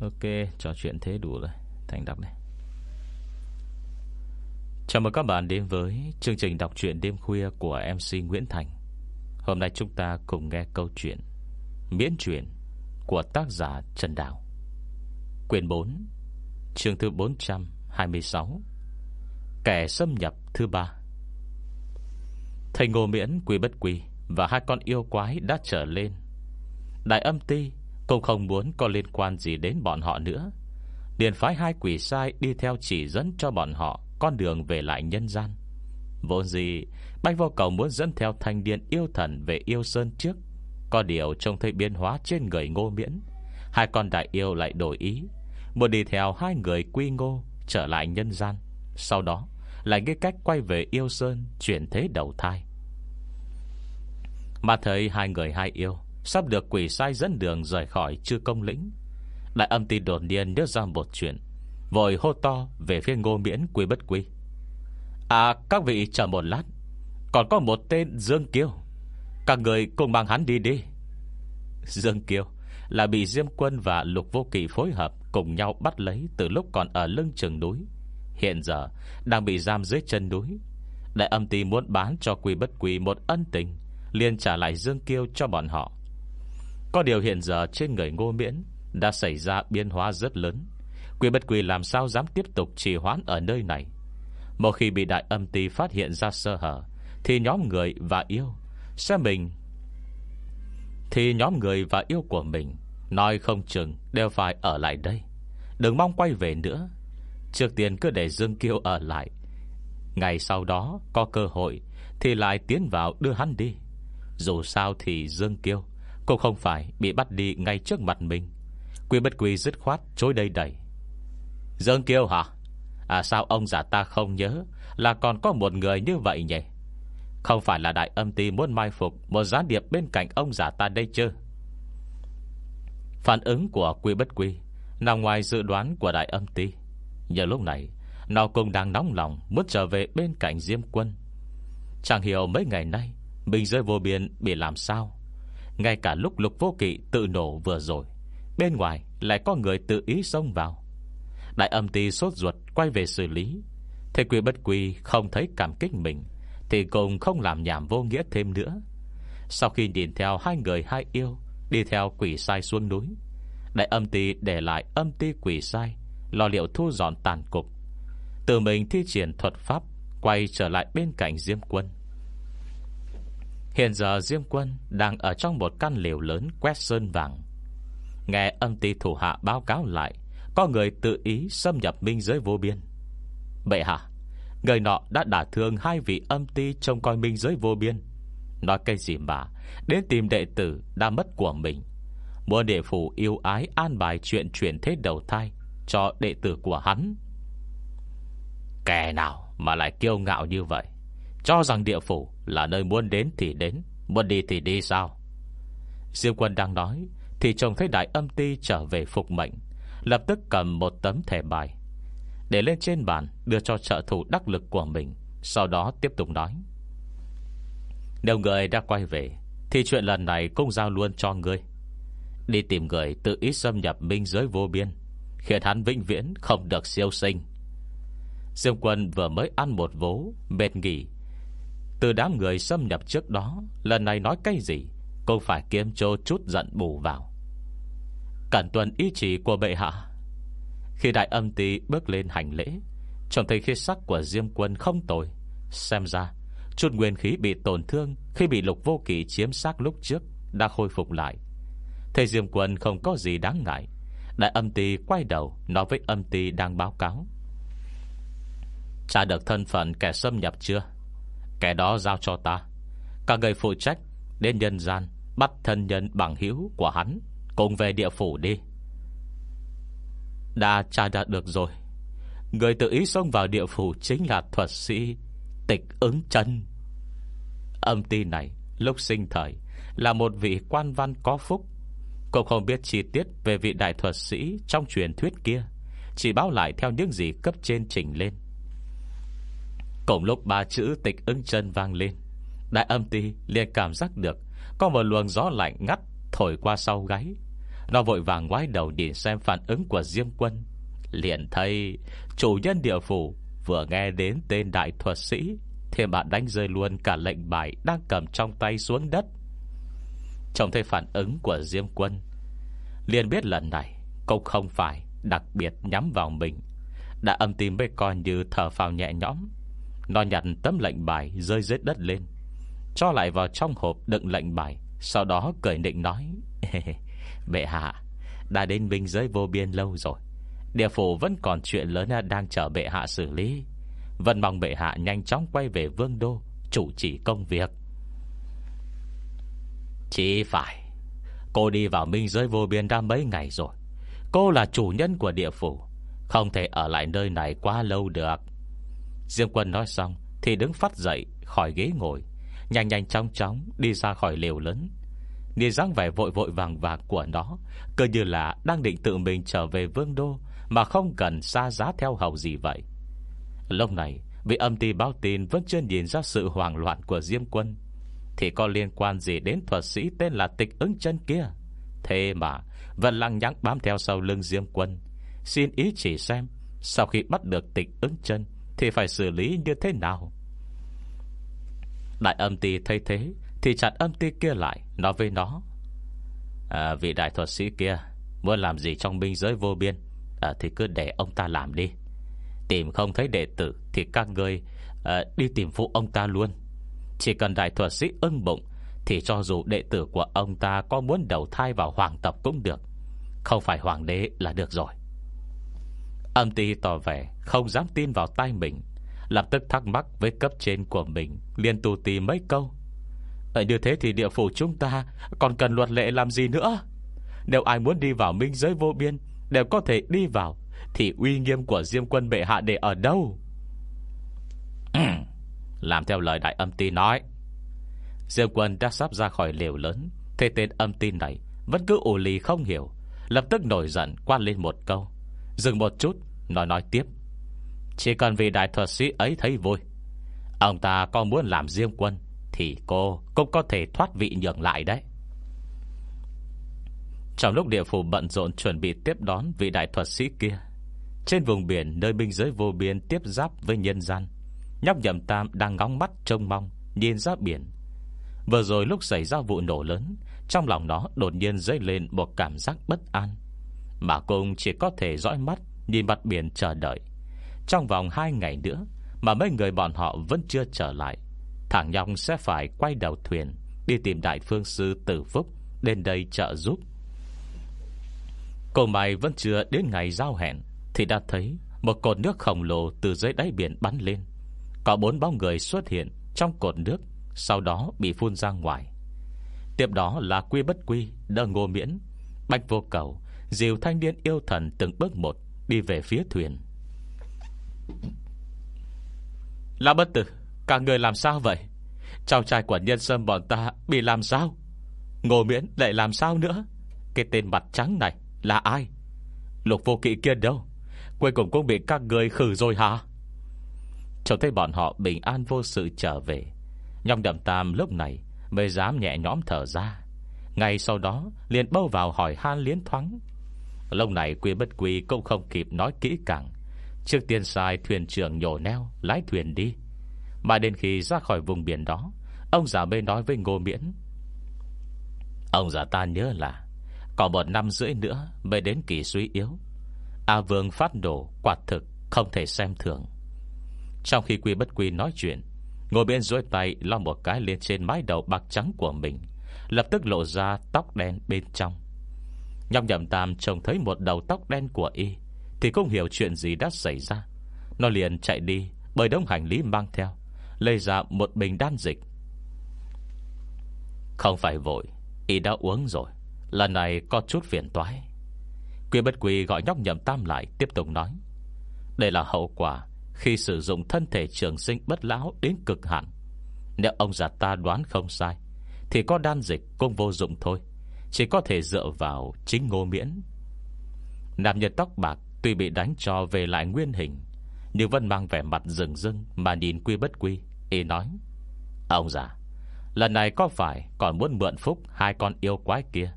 Ok Trò chuyện thế đủ rồi Thành đọc này Chào mừng các bạn đến với chương trình đọc truyện đêm khuya của MC Nguyễn Thành. Hôm nay chúng ta cùng nghe câu chuyện Miễn truyện của tác giả Trần Đào. Quyền 4, chương thứ 426. Kẻ xâm nhập thứ ba. Thầy Ngô Miễn Quy Bất Quy và hai con yêu quái đã trở lên. Đại âm ti cũng không muốn có liên quan gì đến bọn họ nữa. Điền phái hai quỷ sai đi theo chỉ dẫn cho bọn họ con đường về lại nhân gian. Vô gì, Bách vô cầu muốn dẫn theo thanh điện yêu thần về yêu sơn trước. Có điều trông thấy biến hóa trên người ngô miễn. Hai con đại yêu lại đổi ý. Muốn đi theo hai người quy ngô trở lại nhân gian. Sau đó, lại nghĩ cách quay về yêu sơn chuyển thế đầu thai. Mà thấy hai người hai yêu Sắp được quỷ sai dẫn đường rời khỏi chư công lĩnh. Đại âm ti đột nhiên nhớ ra một chuyện, Vội hô to về phía ngô miễn quy bất quy. À các vị chờ một lát, Còn có một tên Dương Kiêu. Các người cùng mang hắn đi đi. Dương Kiêu Là bị Diêm Quân và Lục Vô kỳ phối hợp Cùng nhau bắt lấy Từ lúc còn ở lưng chừng núi. Hiện giờ đang bị giam dưới chân núi. Đại âm ti muốn bán cho quy bất quy Một ân tình, liền trả lại Dương Kiêu cho bọn họ. Có điều hiện giờ trên người ngô miễn Đã xảy ra biến hóa rất lớn. Quỷ bất quỷ làm sao dám tiếp tục trì hoãn ở nơi này? Một khi bị đại âm ti phát hiện ra sơ hở, Thì nhóm người và yêu Sẽ mình, Thì nhóm người và yêu của mình, Nói không chừng đều phải ở lại đây. Đừng mong quay về nữa. Trước tiên cứ để Dương Kiêu ở lại. Ngày sau đó có cơ hội Thì lại tiến vào đưa hắn đi. Dù sao thì Dương Kiêu cũng không phải bị bắt đi ngay trước mặt mình. Quy bất quy dứt khoát chối đây đẩy Dương Kiêu hả? À sao ông giả ta không nhớ Là còn có một người như vậy nhỉ? Không phải là đại âm ti muốn mai phục Một gián điệp bên cạnh ông giả ta đây chứ? Phản ứng của quy bất quy Nằm ngoài dự đoán của đại âm ti. Giờ lúc này, Nó cũng đang nóng lòng Muốn trở về bên cạnh Diêm Quân. Chẳng hiểu mấy ngày nay Mình rơi vô biên bị làm sao? Ngay cả lúc lục vô kỵ tự nổ vừa rồi, Bên ngoài lại có người tự ý xông vào. Đại âm ti sốt ruột Quay về xử lý. Thế quy bất quy không thấy cảm kích mình, Thì cùng không làm nhảm vô nghĩa thêm nữa. Sau khi nhìn theo hai người hai yêu, Đi theo quỷ sai xuống núi, Đại âm ti để lại âm ti quỷ sai, Lo liệu thu dọn tàn cục. Tự mình thi triển thuật pháp, Quay trở lại bên cạnh Diêm Quân. Hiện giờ Diêm Quân Đang ở trong một căn liều lớn Quét sơn vàng. Nghe âm ti thủ hạ báo cáo lại, Có người tự ý xâm nhập minh giới vô biên. Bệ hạ, Người nọ đã đả thương hai vị âm ti Trông coi minh giới vô biên. Nói cái gì mà, Đến tìm đệ tử đã mất của mình. Muốn địa phủ yêu ái an bài chuyện chuyển thế đầu thai Cho đệ tử của hắn. Kẻ nào mà lại kiêu ngạo như vậy? Cho rằng địa phủ là nơi muốn đến thì đến, Muốn đi thì đi sao? Diêu quân đang nói, Thì trông thấy đại âm ti trở về phục mệnh, Lập tức cầm một tấm thẻ bài, Để lên trên bàn Đưa cho trợ thủ đắc lực của mình, Sau đó tiếp tục nói. Nếu người đã quay về, Thì chuyện lần này cũng giao luôn cho ngươi Đi tìm người tự ý xâm nhập minh giới vô biên, Khiến hắn vĩnh viễn không được siêu sinh. Diêu quân vừa mới ăn một vố Mệt nghỉ từ đám người xâm nhập trước đó, Lần này nói cái gì Cũng phải kiếm chô chút giận bù vào. Cẩn tuần ý chỉ của bệ hạ. Khi đại âm tì bước lên hành lễ, Trông thấy khí sắc của Diêm quân không tồi. Xem ra, Chút nguyên khí bị tổn thương Khi bị lục vô kỳ chiếm xác lúc trước Đã khôi phục lại. Thầy Diêm quân không có gì đáng ngại. Đại âm ty quay đầu Nói với âm ty đang báo cáo. Trả được thân phận kẻ xâm nhập chưa? Kẻ đó giao cho ta. Cả người phụ trách, Đến nhân gian, Bắt thân nhân bằng hữu của hắn, Cùng về địa phủ đi. Đã tra đạt được rồi. Người tự ý xông vào địa phủ Chính là thuật sĩ Tịch ứng chân. Âm ty này, lúc sinh thời, Là một vị quan văn có phúc. Cũng không biết chi tiết Về vị đại thuật sĩ trong truyền thuyết kia, Chỉ báo lại theo những gì cấp trên trình lên. Cùng lúc ba chữ tịch ưng chân vang lên. Đại âm ti liền cảm giác được Có một luồng gió lạnh ngắt Thổi qua sau gáy. Nó vội vàng ngoái đầu nhìn xem phản ứng của Diêm Quân. Liền thấy Chủ nhân địa phủ Vừa nghe đến tên đại thuật sĩ, Thì bạn đánh rơi luôn cả lệnh bài Đang cầm trong tay xuống đất. Trông thấy phản ứng của Diêm Quân, Liền biết lần này Cũng không phải đặc biệt nhắm vào mình. Đã âm tim với con như thở phào nhẹ nhõm nó nhặt tấm lệnh bài Rơi dưới đất lên. Cho lại vào trong hộp đựng lệnh bài, Sau đó cười định nói Bệ hạ, Đã đến binh giới vô biên lâu rồi. Địa phủ vẫn còn chuyện lớn Đang chờ bệ hạ xử lý. Vẫn mong bệ hạ nhanh chóng quay về vương đô, Chủ trì công việc. Chỉ phải, Cô đi vào minh giới vô biên đã mấy ngày rồi. Cô là chủ nhân của địa phủ, Không thể ở lại nơi này quá lâu được. Diêm quân nói xong Thì đứng phát dậy khỏi ghế ngồi, Nhanh nhanh chóng chóng đi ra khỏi liều lớn. Nhìn dáng vẻ vội vội vàng vàng của nó Cơ như là đang định tự mình trở về vương đô Mà không cần xa giá theo hầu gì vậy. Lúc này, Vị âm ty báo tin vẫn chưa nhìn ra sự hoảng loạn của Diêm quân, Thì có liên quan gì đến thuật sĩ tên là tịch ứng chân kia? Thế mà, Vẫn lăng nhắng bám theo sau lưng Diêm quân, Xin ý chỉ xem Sau khi bắt được tịch ứng chân thì phải xử lý như thế nào? Đại âm ti thấy thế Thì chặt âm ti kia lại Nói với nó à, Vị đại thuật sĩ kia Muốn làm gì trong binh giới vô biên? À, Thì cứ để ông ta làm đi. Tìm không thấy đệ tử Thì các người à, đi tìm phụ ông ta luôn. Chỉ cần đại thuật sĩ ưng bụng Thì cho dù đệ tử của ông ta Có muốn đầu thai vào hoàng tộc cũng được. Không phải hoàng đế là được rồi. Âm ty tỏ vẻ Không dám tin vào tay mình. Lập tức thắc mắc với cấp trên của mình, Liên tù tì mấy câu. Ở như thế thì địa phủ chúng ta Còn cần luật lệ làm gì nữa? Nếu ai muốn đi vào minh giới vô biên, Đều có thể đi vào, Thì uy nghiêm của Diêm quân bệ hạ để ở đâu? Làm theo lời đại âm ti nói. Diêm quân đã sắp ra khỏi liều lớn, Thế tên âm tin này Vẫn cứ ủ lì không hiểu, Lập tức nổi giận quan lên một câu. Dừng một chút Nói nói tiếp. Chỉ cần vì đại thuật sĩ ấy thấy vui, Ông ta có muốn làm riêng quân Thì cô cũng có thể thoát vị nhường lại đấy. Trong lúc địa phủ bận rộn Chuẩn bị tiếp đón vị đại thuật sĩ kia, Trên vùng biển Nơi biên giới vô biên tiếp giáp với nhân gian, Nhóc nhầm tam đang ngóng mắt trông mong, Nhìn ra biển. Vừa rồi lúc xảy ra vụ nổ lớn, Trong lòng nó đột nhiên dấy lên Một cảm giác bất an. Mà cũng chỉ có thể dõi mắt, Nhìn mặt biển chờ đợi. Trong vòng 2 ngày nữa Mà mấy người bọn họ vẫn chưa trở lại, Thằng Nhong sẽ phải quay đầu thuyền, Đi tìm đại phương sư Tử Phúc, Đến đây trợ giúp. Cô mày vẫn chưa đến ngày giao hẹn Thì đã thấy Một cột nước khổng lồ từ dưới đáy biển bắn lên. Có bốn bóng người xuất hiện Trong cột nước, Sau đó bị phun ra ngoài. Tiếp đó là Quy Bất Quy Đờ Ngô Miễn Bạch Vô Cầu Dìu thanh niên yêu thần từng bước một Đi về phía thuyền. Lão bất tử, Cả người làm sao vậy? Cháu trai của nhân sâm bọn ta bị làm sao? Ngô miễn lại làm sao nữa? Cái tên mặt trắng này là ai? Lục vô kỵ kia đâu? Cuối cùng cũng bị các người khử rồi hả? Trông thấy bọn họ bình an vô sự trở về. Nhong đậm tam lúc này Mới dám nhẹ nhõm thở ra. Ngay sau đó liền bâu vào hỏi han liến thoáng lông này quy bất quy cũng không kịp nói kỹ càng. Trước tiên sai thuyền trưởng nhổ neo, Lái thuyền đi. Mà đến khi ra khỏi vùng biển đó, Ông già mê nói với Ngô Miễn. Ông già ta nhớ là Còn một năm rưỡi nữa Mới đến kỳ suy yếu. A Vương phát nổ, quả thực Không thể xem thường. Trong khi Quy Bất Quy nói chuyện, Ngô Miễn duỗi tay lo một cái lên trên mái đầu bạc trắng của mình, Lập tức lộ ra tóc đen bên trong. Nhóc nhậm tam trông thấy một đầu tóc đen của y, thì không hiểu chuyện gì đã xảy ra. Nó liền chạy đi Bởi đông hành lý mang theo, Lấy ra một bình đan dịch. Không phải vội, Y đã uống rồi, Lần này có chút phiền toái. Quy bất quy gọi nhóc nhậm tam lại, Tiếp tục nói. Đây là hậu quả Khi sử dụng thân thể trường sinh bất lão Đến cực hạn. Nếu ông già ta đoán không sai, Thì có đan dịch cũng vô dụng thôi. Chỉ có thể dựa vào chính ngô miễn. Nam nhân tóc bạc Tuy bị đánh cho về lại nguyên hình, Nhưng vẫn mang vẻ mặt rừng rưng Mà nhìn quy bất quy, Y nói, Ông già, Lần này có phải còn muốn mượn phúc Hai con yêu quái kia,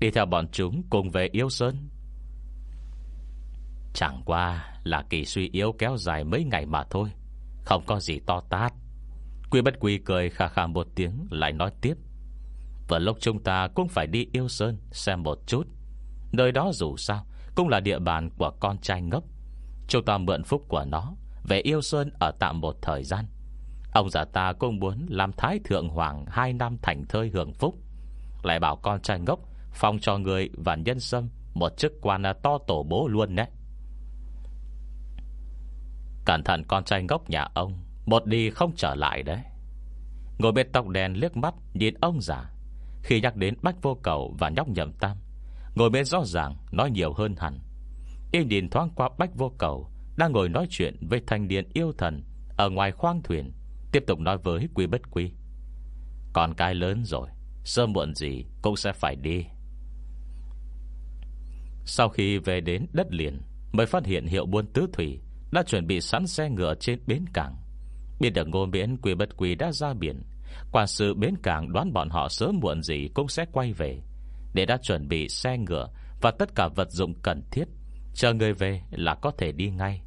Đi theo bọn chúng cùng về yêu sơn? Chẳng qua là kỳ suy yếu kéo dài mấy ngày mà thôi, Không có gì to tát. Quy bất quy cười khà khà một tiếng, Lại nói tiếp Vừa lúc chúng ta cũng phải đi yêu sơn Xem một chút. Nơi đó dù sao Cũng là địa bàn của con trai ngốc. Chúng ta mượn phúc của nó Về yêu sơn ở tạm một thời gian. Ông già ta cũng muốn Làm thái thượng hoàng Hai năm thành thơi hưởng phúc. Lại bảo con trai ngốc Phong cho người và nhân sâm Một chức quan to tổ bố luôn đấy Cẩn thận con trai ngốc nhà ông, Một đi không trở lại đấy. Ngồi bên tóc đen liếc mắt Nhìn ông già. Khi nhắc đến Bách Vô Cầu và nhóc nhậm tam, Ngồi bên rõ ràng nói nhiều hơn hẳn. Y nhìn thoáng qua Bách Vô Cầu, Đang ngồi nói chuyện với thanh niên yêu thần Ở ngoài khoang thuyền, Tiếp tục nói với Quy Bất Quy. Còn cái lớn rồi, Sớm muộn gì cũng sẽ phải đi. Sau khi về đến đất liền, Mới phát hiện hiệu buôn tứ thủy Đã chuẩn bị sẵn xe ngựa trên bến cảng. Biết được ngô miễn Quy Bất Quy đã ra biển Quản sự bến cảng đoán bọn họ sớm muộn gì Cũng sẽ quay về. Để đã chuẩn bị xe ngựa Và tất cả vật dụng cần thiết, Chờ người về là có thể đi ngay.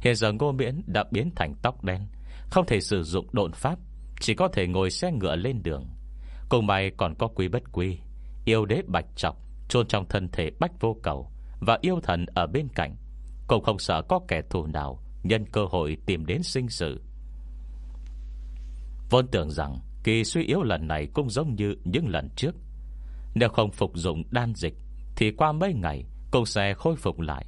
Hiện giờ ngô miễn đã biến thành tóc đen, Không thể sử dụng độn pháp, Chỉ có thể ngồi xe ngựa lên đường. Cùng mày còn có quý bất quý Yêu đế bạch trọc chôn trong thân thể bách vô cầu Và yêu thần ở bên cạnh. Cũng không sợ có kẻ thù nào Nhân cơ hội tìm đến sinh sự. Vốn tưởng rằng Kỳ suy yếu lần này cũng giống như những lần trước. Nếu không phục dụng đan dịch, Thì qua mấy ngày Cũng sẽ khôi phục lại.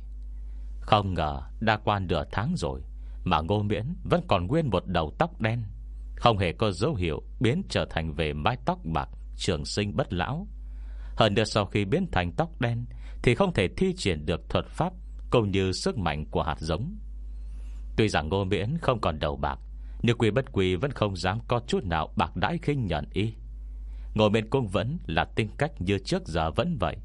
Không ngờ đã qua nửa tháng rồi, Mà ngô miễn vẫn còn nguyên một đầu tóc đen. Không hề có dấu hiệu Biến trở thành về mái tóc bạc, Trường sinh bất lão. Hơn nữa sau khi biến thành tóc đen, Thì không thể thi triển được thuật pháp Cũng như sức mạnh của hạt giống. Tuy rằng ngô miễn không còn đầu bạc nhưng quỷ bất quỷ vẫn không dám có chút nào bạc đãi khinh nhận y Ngồi bên cung vẫn là tính cách như trước giờ vẫn vậy.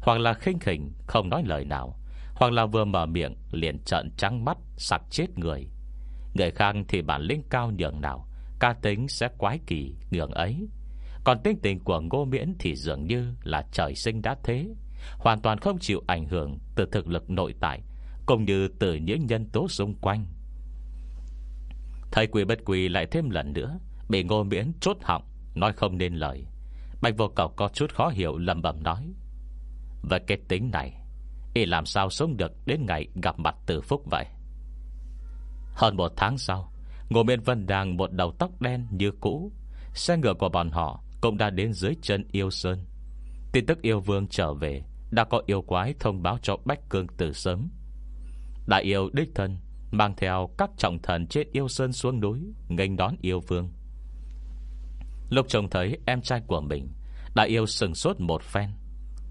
Hoặc là khinh khỉnh, Không nói lời nào. Hoặc là vừa mở miệng, liền trợn trắng mắt, Sặc chết người. Người khác thì bản lĩnh cao nhường nào, Ca tính sẽ quái kỳ nhường ấy. Còn tính tình của ngô miễn Thì dường như là trời sinh đã thế, Hoàn toàn không chịu ảnh hưởng Từ thực lực nội tại, Cũng như từ những nhân tố xung quanh. Thầy quỷ bất quỷ lại thêm lần nữa, Bị ngô miễn chốt họng, Nói không nên lời. Bạch vô cầu có chút khó hiểu lầm bẩm nói, và cái tính này, Y làm sao sống được đến ngày gặp mặt từ phúc vậy? Hơn một tháng sau, Ngô Miên Vân đang một đầu tóc đen như cũ. Xe ngựa của bọn họ Cũng đã đến dưới chân yêu sơn. Tin tức yêu vương trở về, Đã có yêu quái thông báo cho Bách Cương từ sớm. Đại yêu đích thân Mang theo các trọng thần trên yêu sơn xuống núi nghênh đón yêu vương. Lúc trông thấy em trai của mình đã yêu sừng sốt một phen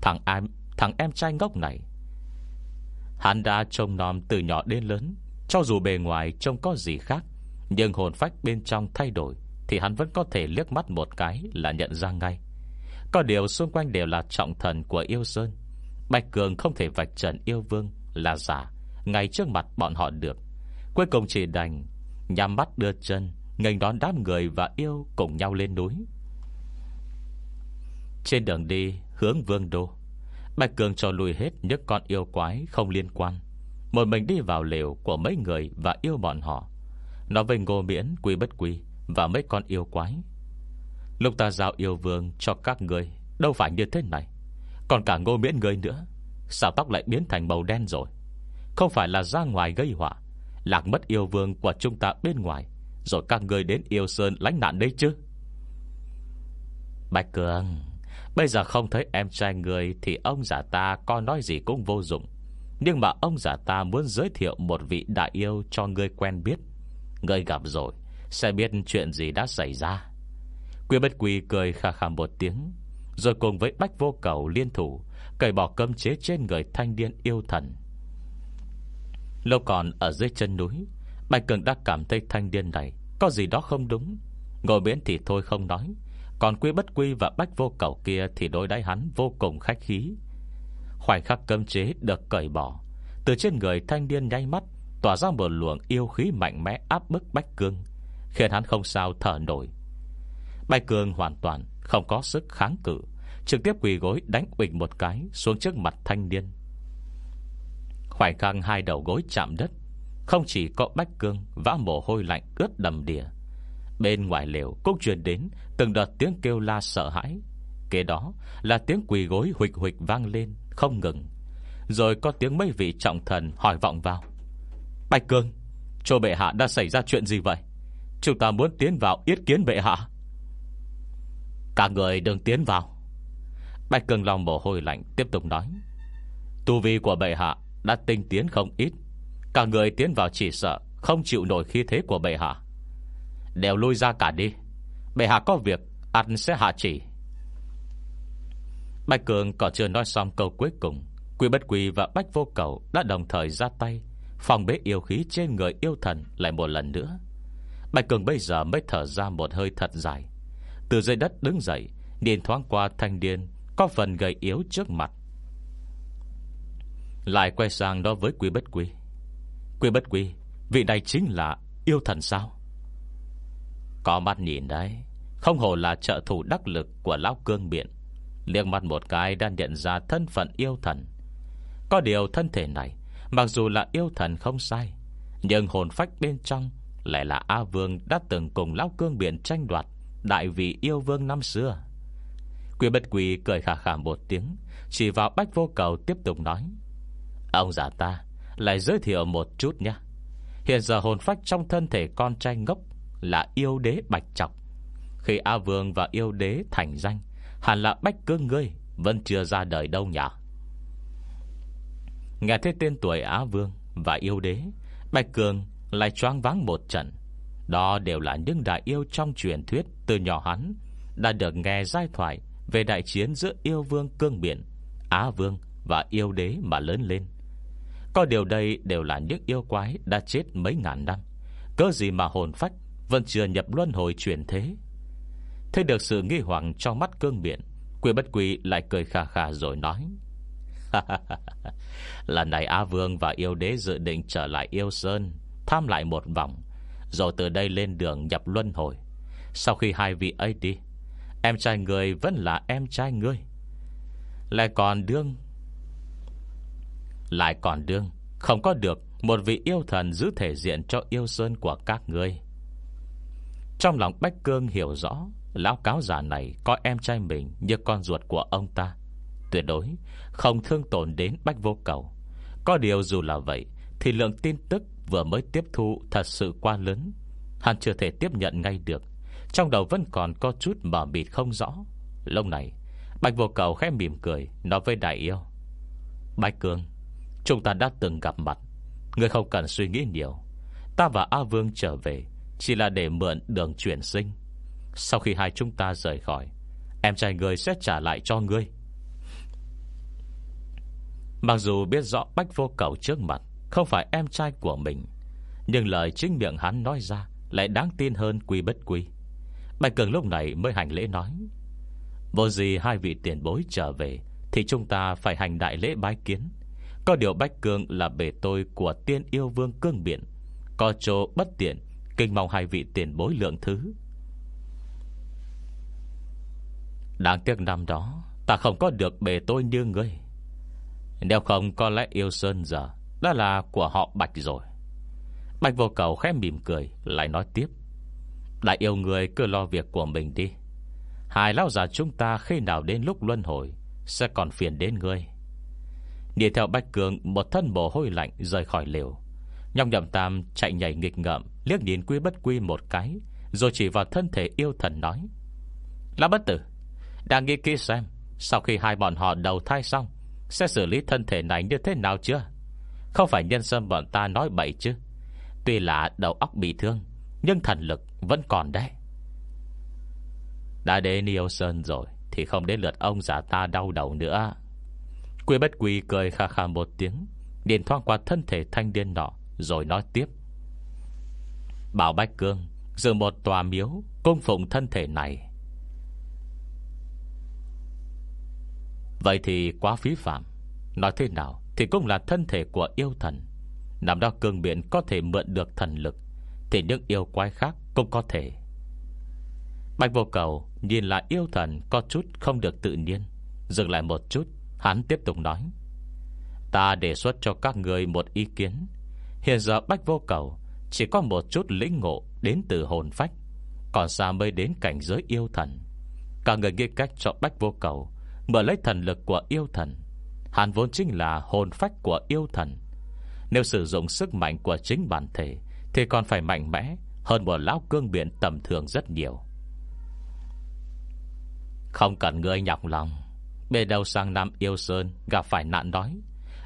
Thằng em, thằng em trai ngốc này. Hắn đã trông nom từ nhỏ đến lớn Cho dù bề ngoài trông có gì khác Nhưng hồn phách bên trong thay đổi Thì hắn vẫn có thể liếc mắt một cái Là nhận ra ngay. Có điều xung quanh đều là trọng thần của yêu sơn. Bạch Cường không thể vạch trần yêu vương Là giả Ngay trước mặt bọn họ được. Cuối cùng chỉ đành Nhắm mắt đưa chân Ngành đón đám người và yêu cùng nhau lên núi. Trên đường đi, hướng vương đô, Bạch Cường cho lùi hết những con yêu quái không liên quan. Một mình đi vào lều của mấy người và yêu bọn họ. Nói về ngô miễn, quy bất quy Và mấy con yêu quái. Lúc ta giao yêu vương cho các người Đâu phải như thế này. Còn cả ngô miễn người nữa, Sao tóc lại biến thành màu đen rồi? Không phải là ra ngoài gây họa Lạc mất yêu vương của chúng ta bên ngoài. Rồi các người đến yêu sơn lánh nạn đấy chứ? Bạch Cường, Bây giờ không thấy em trai người Thì ông giả ta có nói gì cũng vô dụng. Nhưng mà ông giả ta muốn giới thiệu Một vị đại yêu cho người quen biết. Người gặp rồi, Sẽ biết chuyện gì đã xảy ra. Quy bất quy cười khà khà một tiếng, Rồi cùng với bách vô cầu liên thủ, Cởi bỏ cơm chế trên người thanh niên yêu thần. Lâu còn ở dưới chân núi. Bạch Cường đã cảm thấy thanh niên này Có gì đó không đúng. Ngồi miễn thì thôi không nói. Còn quy bất quy và bách vô cầu kia Thì đối đáy hắn vô cùng khách khí. Khoảnh khắc cấm chế được cởi bỏ. Từ trên người thanh niên nháy mắt, Tỏa ra một luồng yêu khí mạnh mẽ áp bức Bách Cương Khiến hắn không sao thở nổi. Bạch Cương hoàn toàn không có sức kháng cự, Trực tiếp quỳ gối đánh quỳnh một cái Xuống trước mặt thanh niên. Khoảnh khắc hai đầu gối chạm đất. Không chỉ có bách cương, Vã mồ hôi lạnh ướt đầm đìa. Bên ngoài lều cũng truyền đến Từng đợt tiếng kêu la sợ hãi. Kế đó là tiếng quỳ gối huịch huịch vang lên, Không ngừng. Rồi có tiếng mấy vị trọng thần hỏi vọng vào. Bạch Cương, Chỗ bệ hạ đã xảy ra chuyện gì vậy? Chúng ta muốn tiến vào yết kiến bệ hạ. Cả người đừng tiến vào. Bạch Cương lòng mồ hôi lạnh, Tiếp tục nói. Tu vi của bệ hạ đã tinh tiến không ít. Cả người tiến vào chỉ sợ, Không chịu nổi khí thế của bệ hạ. Đều lui ra cả đi. Bệ hạ có việc Ăn sẽ hạ chỉ. Bạch Cường còn chưa nói xong câu cuối cùng, Quy bất quy và Bách vô cầu Đã đồng thời ra tay, Phòng bế yêu khí trên người yêu thần Lại một lần nữa. Bạch Cường bây giờ mới thở ra một hơi thật dài. Từ dưới đất đứng dậy Điền thoáng qua thanh điên Có phần gầy yếu trước mặt. Lại quay sang đó với Quy bất quy. Quy bất quy, Vị này chính là yêu thần sao? Có mắt nhìn đấy, Không hồ là trợ thủ đắc lực Của Lão Cương Biện Liêng mặt một cái đã nhận ra thân phận yêu thần. Có điều thân thể này, Mặc dù là yêu thần không sai, Nhưng hồn phách bên trong Lại là A Vương đã từng cùng Lão Cương Biển tranh đoạt Đại vị yêu vương năm xưa. Quy bất quỳ cười khả khả một tiếng, Chỉ vào bách vô cầu tiếp tục nói Ông già ta, Lại giới thiệu một chút nhé. Hiện giờ hồn phách trong thân thể con trai ngốc Là yêu đế bạch trọc. Khi A Vương và yêu đế thành danh, Hẳn là bách cương ngươi Vẫn chưa ra đời đâu nhỉ? Nghe thấy tên tuổi Á Vương Và yêu đế, Bạch Cường lại choáng váng một trận. Đó đều là những đại yêu trong truyền thuyết Từ nhỏ hắn Đã được nghe giai thoại Về đại chiến giữa yêu vương cương biển Á Vương và yêu đế mà lớn lên. Có điều đây đều là những yêu quái Đã chết mấy ngàn năm. Cớ gì mà hồn phách Vẫn chưa nhập luân hồi chuyển thế? Thấy được sự nghi hoặc trong mắt cương biển Quỷ bất quỷ lại cười khà khà rồi nói Lần này Á Vương và yêu đế dự định trở lại yêu Sơn, Tham lại một vòng, Rồi từ đây lên đường nhập luân hồi. Sau khi hai vị ấy đi, Em trai người vẫn là em trai ngươi. Lại còn đương lại còn đương. Không có được Một vị yêu thần giữ thể diện cho yêu Sơn của các ngươi. Trong lòng Bách Cương hiểu rõ, Lão cáo giả này coi em trai mình Như con ruột của ông ta. Tuyệt đối không thương tổn đến Bách Vô Cầu. Có điều dù là vậy, Thì lượng tin tức vừa mới tiếp thu Thật sự quá lớn. Hắn chưa thể tiếp nhận ngay được. Trong đầu vẫn còn có chút mở mịt không rõ. Lúc này Bạch Vô Cầu khẽ mỉm cười Nói với Đại Yêu. Bạch Cường Chúng ta đã từng gặp mặt. Người không cần suy nghĩ nhiều. Ta và A Vương trở về, Chỉ là để mượn đường chuyển sinh. Sau khi hai chúng ta rời khỏi, Em trai người sẽ trả lại cho ngươi. Mặc dù biết rõ Bách Vô Cầu trước mặt Không phải em trai của mình, Nhưng lời chính miệng hắn nói ra Lại đáng tin hơn quy bất quy. Bạch Cường lúc này mới hành lễ nói, Vô gì hai vị tiền bối trở về Thì chúng ta phải hành đại lễ bái kiến. Có điều Bách cương là bề tôi Của tiên yêu vương cương biển Có chỗ bất tiện, Kinh mong hai vị tiền bối lượng thứ. Đáng tiếc năm đó, Ta không có được bề tôi như ngươi. Nếu không có lẽ yêu Sơn giờ, Đã là của họ Bạch rồi. Bạch vô cầu khẽ mỉm cười, Lại nói tiếp. Đại yêu người cứ lo việc của mình đi. Hai lão già chúng ta khi nào đến lúc luân hồi, Sẽ còn phiền đến ngươi. Đi theo Bạch Cường, Một thân mồ hôi lạnh rời khỏi liều Nhong nhậm tam chạy nhảy nghịch ngợm, Liếc nhìn quy bất quy một cái, Rồi chỉ vào thân thể yêu thần nói lá bất tử, đang nghĩ kỹ xem, Sau khi hai bọn họ đầu thai xong, Sẽ xử lý thân thể này như thế nào chưa? Không phải nhân sâm bọn ta nói bậy chứ. Tuy là đầu óc bị thương, Nhưng thần lực vẫn còn đấy. Đã đến yêu Sơn rồi, Thì không đến lượt ông giả ta đau đầu nữa. Quy bất quy cười khà khà một tiếng, Điện thoáng qua thân thể thanh niên nọ, Rồi nói tiếp. Bảo Bách Cương Dựng một tòa miếu Cung phụng thân thể này. Vậy thì quá phí phạm. Nói thế nào thì cũng là thân thể của yêu thần. Nằm đó cương biện có thể mượn được thần lực, Thì những yêu quái khác cũng có thể. Bạch vô cầu Nhìn lại yêu thần có chút không được tự nhiên, Dừng lại một chút Hắn tiếp tục nói, Ta đề xuất cho các người một ý kiến. Hiện giờ Bách Vô Cầu Chỉ có một chút lĩnh ngộ Đến từ hồn phách, Còn xa mới đến cảnh giới yêu thần. Cả người nghĩ cách cho Bách Vô Cầu Mở lấy thần lực của yêu thần. Hắn vốn chính là hồn phách của yêu thần. Nếu sử dụng sức mạnh của chính bản thể Thì còn phải mạnh mẽ Hơn một lão cương biển tầm thường rất nhiều. Không cần ngươi nhọc lòng. Bề đầu sang năm yêu sơn, Gặp phải nạn đói.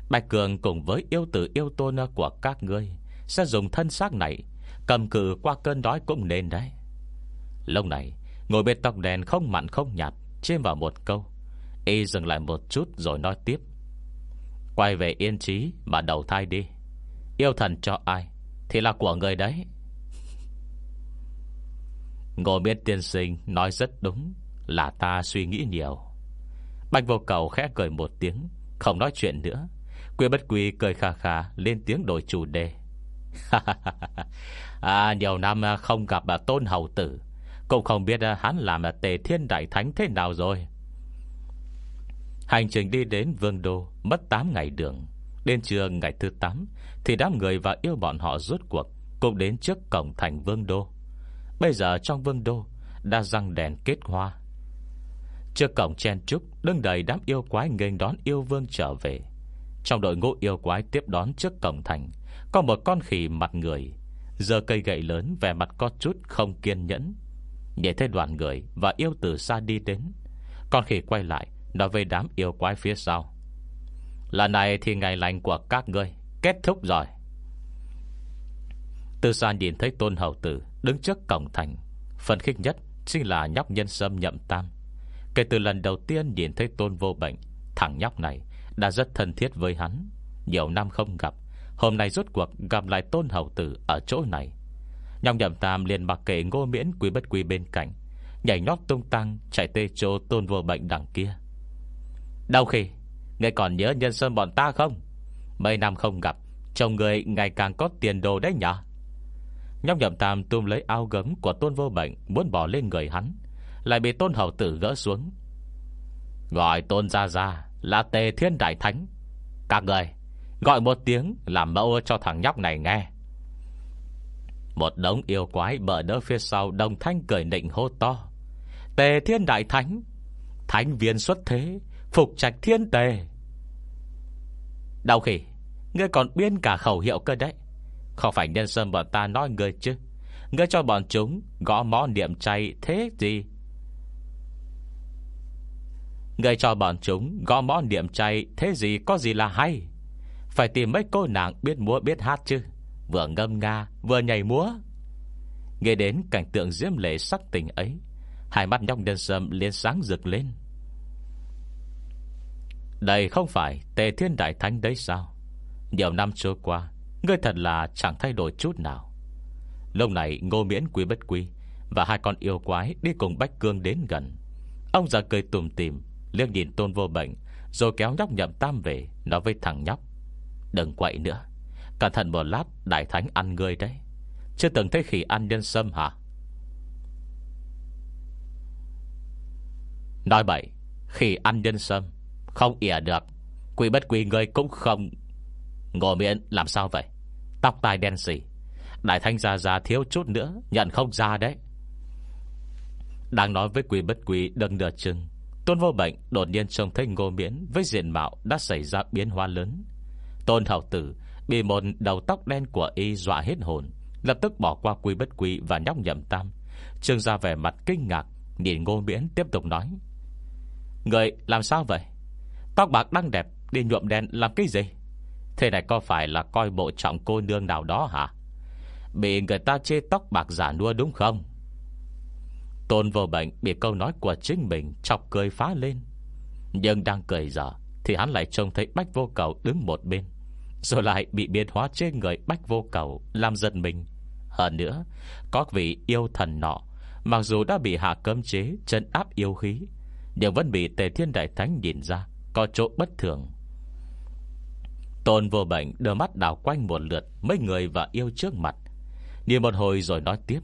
Bạch Cường cùng với yêu tử yêu tôn của các ngươi Sẽ dùng thân xác này Cầm cự qua cơn đói cũng nên đấy. Lúc này, Ngồi bên tóc đèn không mặn không nhạt, Chêm vào một câu. Y dừng lại một chút rồi nói tiếp. Quay về yên trí Mà đầu thai đi. Yêu thần cho ai Thì là của người đấy. Ngồi biết tiên sinh Nói rất đúng, Là ta suy nghĩ nhiều. Bạch vô cầu khẽ cười một tiếng Không nói chuyện nữa. Quyên bất quy cười khà khà Lên tiếng đổi chủ đề. À, Nhiều năm không gặp tôn hầu tử. Cũng không biết hắn làm tề thiên đại thánh thế nào rồi. Hành trình đi đến Vương Đô Mất 8 ngày đường. Đến trưa ngày thứ 8 Thì đám người và yêu bọn họ rút cuộc Cũng đến trước cổng thành Vương Đô. Bây giờ trong Vương Đô Đã răng đèn kết hoa. Trước cổng chen trúc, đứng đầy đám yêu quái nghênh đón yêu vương trở về. Trong đội ngũ yêu quái tiếp đón trước cổng thành, Có một con khỉ mặt người. Giờ cây gậy lớn về mặt có chút không kiên nhẫn. Nhìn thấy đoàn người Và yêu từ xa đi đến. Con khỉ quay lại, Nói về đám yêu quái phía sau. Lần này thì ngày lành của các ngươi, Kết thúc rồi. Từ xa nhìn thấy tôn hậu tử Đứng trước cổng thành. Phần khích nhất chính là nhóc nhân sâm nhậm tam. Kể từ lần đầu tiên nhìn thấy tôn vô bệnh, Thằng nhóc này Đã rất thân thiết với hắn, Nhiều năm không gặp. Hôm nay rốt cuộc gặp lại tôn hậu tử ở chỗ này. Nhóc nhậm tam liền mặc kệ ngô miễn quý bất quý bên cạnh, Nhảy nhót tung tăng Chạy tê chỗ tôn vô bệnh đằng kia. Đâu khi Ngươi còn nhớ nhân sơn bọn ta không? Mấy năm không gặp Chồng người ngày càng có tiền đồ đấy nhở? Nhóc nhậm tam tung lấy ao gấm Của tôn vô bệnh Muốn bỏ lên người hắn lại bị tôn hậu tử gỡ xuống. Gọi tôn ra ra Là tề thiên đại thánh. Các người, Gọi một tiếng làm mẫu cho thằng nhóc này nghe. Một đống yêu quái bờ đỡ phía sau Đồng thanh cười nịnh hô to. Tề thiên đại thánh Thánh viên xuất thế, Phục trạch thiên tề. Đau khỉ, Ngươi còn biên cả khẩu hiệu cơ đấy. Không phải nhân dân bọn ta nói ngươi chứ. Ngươi cho bọn chúng Gõ mó niệm chay thế gì? Người cho bọn chúng Gõ mõ niệm chay, Thế gì có gì là hay? Phải tìm mấy cô nàng biết múa biết hát chứ? Vừa ngâm nga, vừa nhảy múa. Nghe đến cảnh tượng diễm lệ sắc tình ấy, Hai mắt nhóc nhân sâm liên sáng rực lên. Đây không phải tề thiên đại thánh đấy sao? Nhiều năm trôi qua, Ngươi thật là chẳng thay đổi chút nào. Lúc này ngô miễn quý bất quý Và hai con yêu quái đi cùng Bách Cương đến gần. Ông già cười tùm tìm Liếc nhìn tôn vô bệnh, Rồi kéo nhóc nhậm tam về, Nói với thằng nhóc, Đừng quậy nữa, Cẩn thận một lát, đại thánh ăn ngươi đấy. Chưa từng thấy khỉ ăn nhân sâm hả? Nói bậy, Khỉ ăn nhân sâm, không ỉa được. Quỷ bất quỷ ngươi cũng không Ngồi miệng, làm sao vậy? Tóc tai đen xỉ Đại thanh già già thiếu chút nữa, Nhận không ra đấy. Đang nói với quỷ bất quỷ, đừng nửa chừng Tôn vô bệnh đột nhiên trông thấy ngô miễn Với diện mạo đã xảy ra biến hóa lớn. Tôn hậu tử Bị một đầu tóc đen của y dọa hết hồn, Lập tức bỏ qua quy bất quy Và nhóc nhậm tam. Trương ra vẻ mặt kinh ngạc, Nhìn ngô miễn tiếp tục nói, Người làm sao vậy? Tóc bạc đang đẹp, Đi nhuộm đen làm cái gì? Thế này có phải là coi bộ trọng cô nương nào đó hả? Bị người ta chê tóc bạc giả nua đúng không? Tôn vô bệnh Bị câu nói của chính mình Chọc cười phá lên. Nhưng đang cười dở, Thì hắn lại trông thấy bách vô cầu đứng một bên, Rồi lại bị biến hóa trên người bách vô cầu Làm giận mình. Hơn nữa, Có vị yêu thần nọ, Mặc dù đã bị hạ cấm chế, Chân áp yêu khí, Nhưng vẫn bị tề thiên đại thánh nhìn ra, có chỗ bất thường. Tôn vô bệnh đưa mắt đảo quanh một lượt Mấy người và yêu trước mặt, Nhìn một hồi rồi nói tiếp.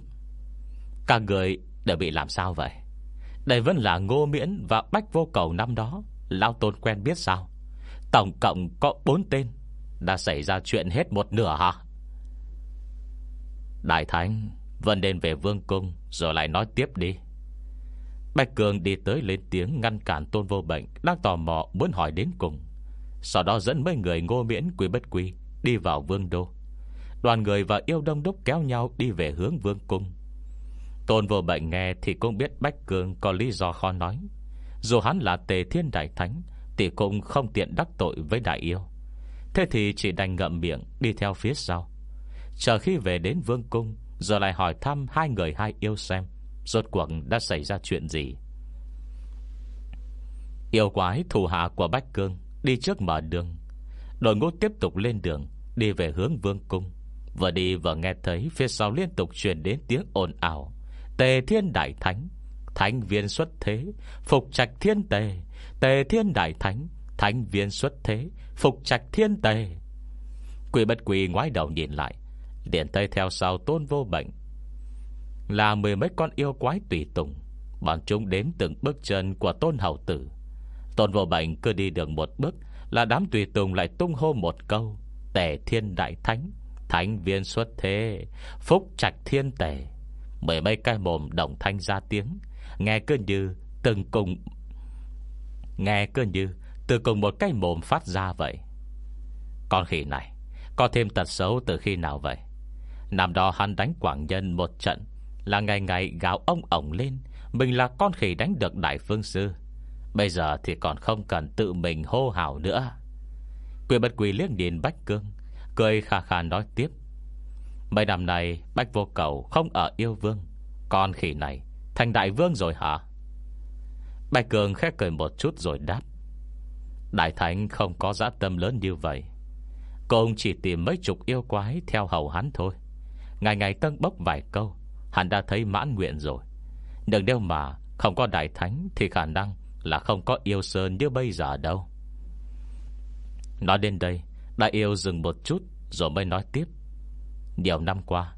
Cả người đều bị làm sao vậy? Đây vẫn là ngô miễn Và bách vô cầu năm đó. Lao Tôn quen biết sao? Tổng cộng có bốn tên. Đã xảy ra chuyện hết một nửa hả? Đại Thánh, Vẫn nên về vương cung Rồi lại nói tiếp đi. Bạch Cường đi tới lên tiếng Ngăn cản tôn vô bệnh, Đang tò mò muốn hỏi đến cùng. Sau đó dẫn mấy người ngô miễn quý bất quý Đi vào vương đô. Đoàn người và yêu đông đúc kéo nhau Đi về hướng vương cung. Tôn vô bệnh nghe thì cũng biết Bách Cường Có lý do khó nói. Dù hắn là tề thiên đại thánh, Thì cũng không tiện đắc tội với đại yêu. Thế thì chỉ đành ngậm miệng, Đi theo phía sau. Chờ khi về đến vương cung, Rồi lại hỏi thăm hai người hai yêu xem, Rốt cuộc đã xảy ra chuyện gì. Yêu quái thủ hạ của Bách Cương Đi trước mở đường. Đội ngũ tiếp tục lên đường, Đi về hướng vương cung. Vừa đi vừa nghe thấy Phía sau liên tục truyền đến tiếng ồn ào. Tề thiên đại thánh. Thánh viên xuất thế, Phục trạch thiên tề. Tề thiên đại thánh Thánh viên xuất thế, Phục trạch thiên tề. Quỷ bất quỷ ngoái đầu nhìn lại, Điện tây theo sau tôn vô bệnh. Là mười mấy con yêu quái tùy tùng, Bọn chúng đếm từng bước chân của tôn hậu tử. Tôn vô bệnh cứ đi được một bước Là đám tùy tùng lại tung hô một câu, Tề thiên đại thánh Thánh viên xuất thế Phúc trạch thiên tề. Mười mấy cái mồm đồng thanh ra tiếng. Nghe cơ như từng cùng, Nghe cơ như Từ cùng một cái mồm phát ra vậy. Con khỉ này, Có thêm tật xấu từ khi nào vậy? Năm đó hắn đánh Quảng Nhân một trận, Là ngày ngày gạo ông ổng lên, Mình là con khỉ đánh được Đại Phương Sư. Bây giờ thì còn không cần tự mình hô hào nữa. Quyền bất quỳ liếc nhìn Bách Cương, Cười khà khà nói tiếp. Mấy năm này Bách Vô Cầu không ở yêu vương. Con khỉ này, thành đại vương rồi hả? Bạch Cường khẽ cười một chút rồi đáp. Đại Thánh không có dã tâm lớn như vậy. Cùng chỉ tìm mấy chục yêu quái Theo hầu hắn thôi. Ngày ngày tân bốc vài câu, Hắn đã thấy mãn nguyện rồi. Nhưng nếu mà không có đại thánh Thì khả năng là không có yêu sơn như bây giờ đâu. Nói đến đây, Đại yêu dừng một chút Rồi mới nói tiếp nhiều năm qua,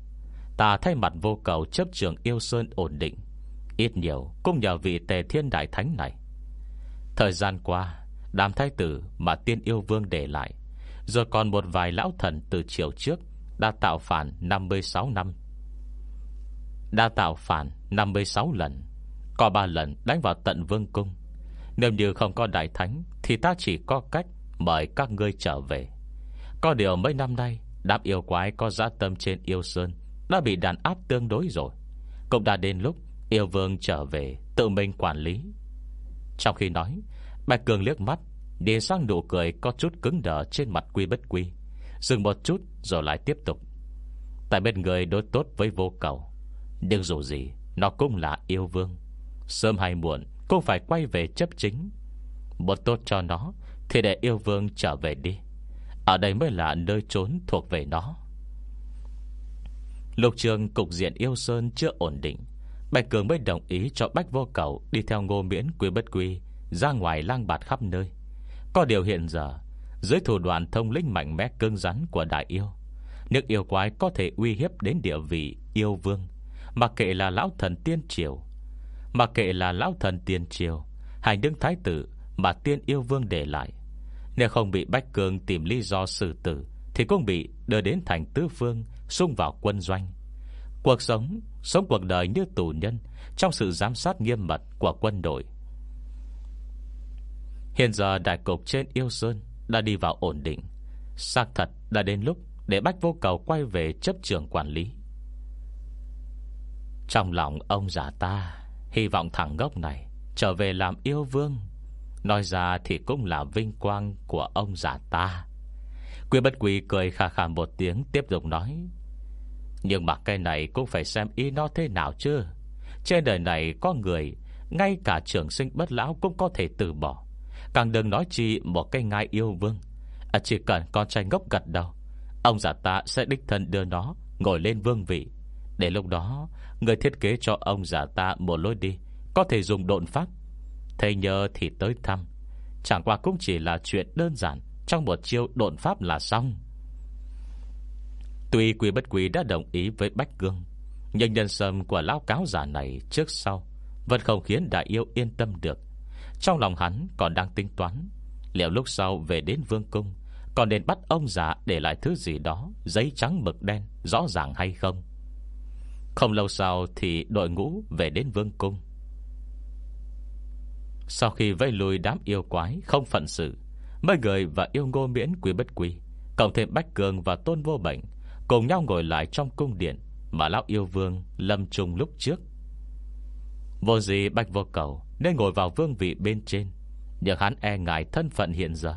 Ta thay mặt vô cầu chấp trường yêu sơn ổn định. Ít nhiều cũng nhờ vị tề thiên đại thánh này. Thời gian qua, đám thái tử mà tiên yêu vương để lại, Rồi còn một vài lão thần từ chiều trước Đã tạo phản 56 năm. Đã tạo phản 56 lần, Có 3 lần đánh vào tận vương cung. Nếu như không có đại thánh, Thì ta chỉ có cách Mời các ngươi trở về. Có điều mấy năm nay Đám yêu quái có giá tâm trên yêu sơn, Đã bị đàn áp tương đối rồi. Cũng đã đến lúc yêu vương trở về, Tự mình quản lý. Trong khi nói, Bạch Cường liếc mắt Nhìn sang nụ cười có chút cứng đờ trên mặt quy bất quy. Dừng một chút rồi lại tiếp tục. Tại bên người đối tốt với vô cầu. Nhưng dù gì, Nó cũng là yêu vương. Sớm hay muộn, cũng phải quay về chấp chính. Một tốt cho nó, Thì để yêu vương trở về đi ở đây mới là nơi trốn thuộc về nó. Lục trường cục diện yêu Sơn chưa ổn định. Bạch Cường mới đồng ý cho Bách Vô Cầu Đi theo ngô miễn quý bất quy Ra ngoài lang bạt khắp nơi. Có điều hiện giờ, Dưới thủ đoạn thông linh mạnh mẽ cương rắn của đại yêu, Nước yêu quái có thể uy hiếp đến địa vị yêu vương. Mặc kệ là lão thần tiên triều Mặc kệ là lão thần tiên triều, Hành đương thái tử Mà tiên yêu vương để lại nếu không bị Bách Cương tìm lý do xử tử, Thì cũng bị đưa đến thành tứ phương, Xung vào quân doanh. Cuộc sống Sống cuộc đời như tù nhân, Trong sự giám sát nghiêm mật của quân đội. Hiện giờ đại cục trên Yêu Sơn Đã đi vào ổn định. Xác thật đã đến lúc Để Bách Vô Cầu quay về chấp trường quản lý. Trong lòng ông già ta, Hy vọng thằng ngốc này Trở về làm yêu vương Nói ra thì cũng là vinh quang của ông già ta. Quy bất quỳ cười khà khà một tiếng Tiếp tục nói Nhưng mà cái này cũng phải xem ý nó thế nào chứ. Trên đời này có người Ngay cả trưởng sinh bất lão Cũng có thể từ bỏ. Càng đừng nói chi một cái ngai yêu vương. À, Chỉ cần con trai ngốc gật đầu Ông già ta sẽ đích thân đưa nó Ngồi lên vương vị. Để lúc đó Người thiết kế cho ông già ta một lối đi Có thể dùng độn pháp Thầy nhờ thì tới thăm. Chẳng qua cũng chỉ là chuyện đơn giản, Trong một chiêu độn pháp là xong. Tuy quý bất quý đã đồng ý với Bách Cương, Nhưng nhân sâm của lão cáo giả này Trước sau Vẫn không khiến đại yêu yên tâm được. Trong lòng hắn còn đang tính toán, Liệu lúc sau về đến vương cung, Còn nên bắt ông già để lại thứ gì đó, Giấy trắng mực đen, Rõ ràng hay không? Không lâu sau thì đội ngũ về đến vương cung. Sau khi vây lùi đám yêu quái Không phận sự, Mấy người và yêu ngô miễn quý bất quý Cộng thêm Bách Cường và Tôn Vô Bệnh, Cùng nhau ngồi lại trong cung điện Mà lão yêu vương lâm trùng lúc trước. Vô gì Bách Vô Cầu Nên ngồi vào vương vị bên trên, Nhưng hắn e ngại thân phận hiện giờ,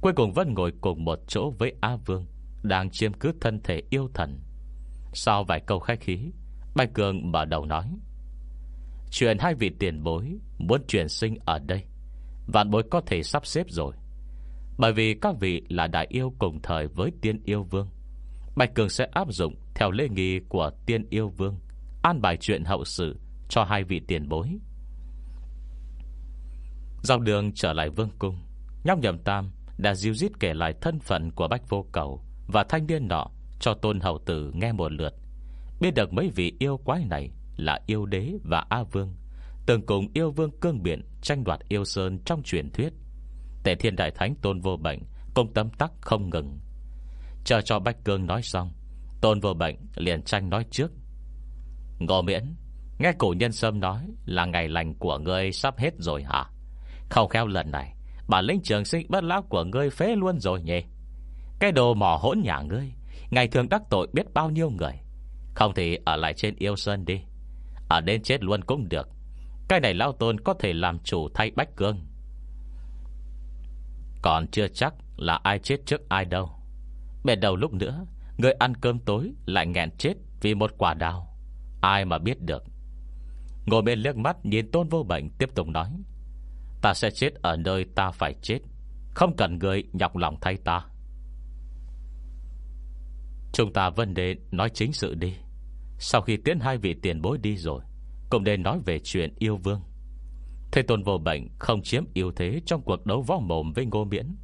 Cuối cùng vẫn ngồi cùng một chỗ với A Vương, Đang chiêm cứ thân thể yêu thần. Sau vài câu khách khí Bạch Cường mở đầu nói Chuyện hai vị tiền bối Muốn chuyển sinh ở đây. Vạn bối có thể sắp xếp rồi. Bởi vì các vị là đại yêu cùng thời với tiên yêu vương. Bạch Cường sẽ áp dụng Theo lễ nghi của tiên yêu vương, An bài chuyện hậu sự Cho hai vị tiền bối. Dòng đường trở lại vương cung, Nhóc nhầm tam đã diêu dít kể lại thân phận của Bách Vô Cầu Và thanh niên nọ Cho tôn hậu tử nghe một lượt. Biết được mấy vị yêu quái này là yêu đế và A Vương, Từng cùng yêu vương cương biển Tranh đoạt yêu sơn trong truyền thuyết. Tể thiên đại thánh tôn vô bệnh Công tâm tắc không ngừng. Chờ cho Bách Cương nói xong, Tôn vô bệnh liền tranh nói trước. Ngô miễn, Nghe cổ nhân sâm nói Là ngày lành của ngươi sắp hết rồi hả? Không khéo lần này Bà lĩnh trường sinh bất lão của ngươi phế luôn rồi nhỉ? Cái đồ mỏ hỗn nhà ngươi, Ngày thường đắc tội biết bao nhiêu người. Không thì ở lại trên yêu sơn đi. Ở đến chết luôn cũng được. Cái này Lao Tôn có thể làm chủ thay Bách Cương. Còn chưa chắc là ai chết trước ai đâu. Bề đầu lúc nữa, Người ăn cơm tối lại nghẹn chết Vì một quả đào. Ai mà biết được. Ngồi bên liếc mắt nhìn tôn vô bệnh Tiếp tục nói, Ta sẽ chết ở nơi ta phải chết, Không cần người nhọc lòng thay ta. Chúng ta vấn đề nói chính sự đi. Sau khi tiến hai vị tiền bối đi rồi, Cũng nên nói về chuyện yêu vương. Thế tôn vô bệnh không chiếm ưu thế Trong cuộc đấu võ mồm với ngô miễn.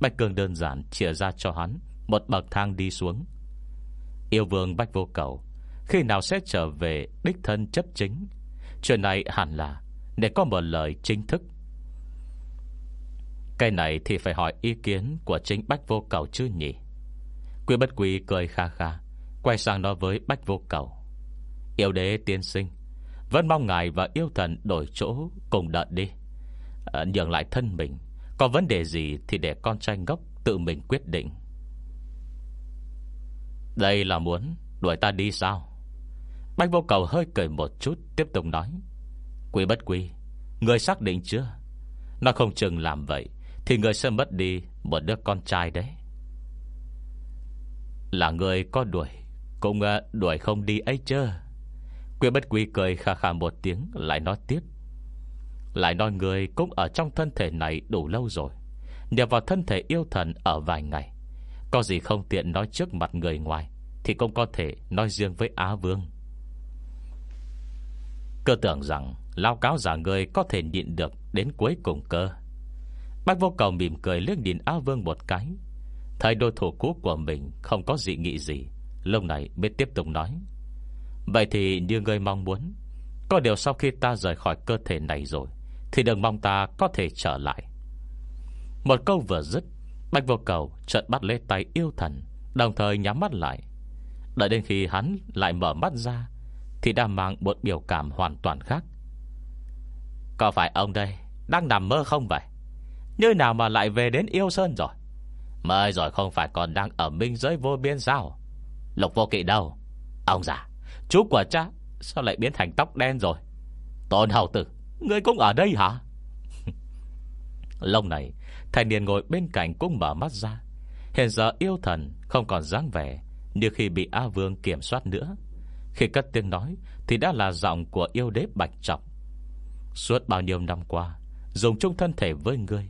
Bạch Cường đơn giản chia ra cho hắn Một bậc thang đi xuống. Yêu vương Bách Vô Cầu, Khi nào sẽ trở về đích thân chấp chính? Chuyện này hẳn là Để có một lời chính thức. Cái này thì phải hỏi ý kiến Của chính Bách Vô Cầu chứ nhỉ? Quý bất quý cười kha kha, Quay sang nói với Bách Vô Cầu. Yêu đế tiên sinh Vẫn mong ngài và yêu thần đổi chỗ Cùng đợi đi. À, Nhường lại thân mình Có vấn đề gì thì để con trai ngốc Tự mình quyết định. Đây là muốn Đuổi ta đi sao? Bách vô cầu hơi cười một chút Tiếp tục nói. Quý bất quý Người xác định chưa? Nó không chừng làm vậy Thì người sẽ mất đi một đứa con trai đấy. Là người có đuổi Cũng à, đuổi không đi ấy chưa Quyên bất quy cười khà khà một tiếng, Lại nói tiếp. Lại nói người cũng ở trong thân thể này đủ lâu rồi Nhập vào thân thể yêu thần ở vài ngày. Có gì không tiện nói trước mặt người ngoài, Thì cũng có thể nói riêng với Á Vương. Cơ tưởng rằng Lao cáo giả người có thể nhịn được Đến cuối cùng cơ. Bác vô cầu mỉm cười liếc nhìn Á Vương một cái. Thầy đôi thủ cũ của mình Không có dị nghị gì, Lúc này mới tiếp tục nói. Vậy thì như người mong muốn, Có điều sau khi ta rời khỏi cơ thể này rồi, Thì đừng mong ta có thể trở lại. Một câu vừa dứt, Bạch vô cầu chợt bắt lấy tay yêu thần, Đồng thời nhắm mắt lại. Đợi đến khi hắn lại mở mắt ra, Thì đã mang một biểu cảm hoàn toàn khác. Có phải ông đây Đang nằm mơ không vậy? Như nào mà lại về đến yêu sơn rồi? Mời rồi không phải còn đang ở minh giới vô biên sao? Lục vô kỵ đâu? Ông già Chú của cha Sao lại biến thành tóc đen rồi? Tôn hầu tử, Người cũng ở đây hả? Lúc này, Thanh niên ngồi bên cạnh cũng mở mắt ra. Hiện giờ yêu thần không còn dáng vẻ Như khi bị A Vương kiểm soát nữa. Khi cất tiếng nói, Thì đã là giọng của yêu đế Bạch Trọng. Suốt bao nhiêu năm qua, Dùng chung thân thể với ngươi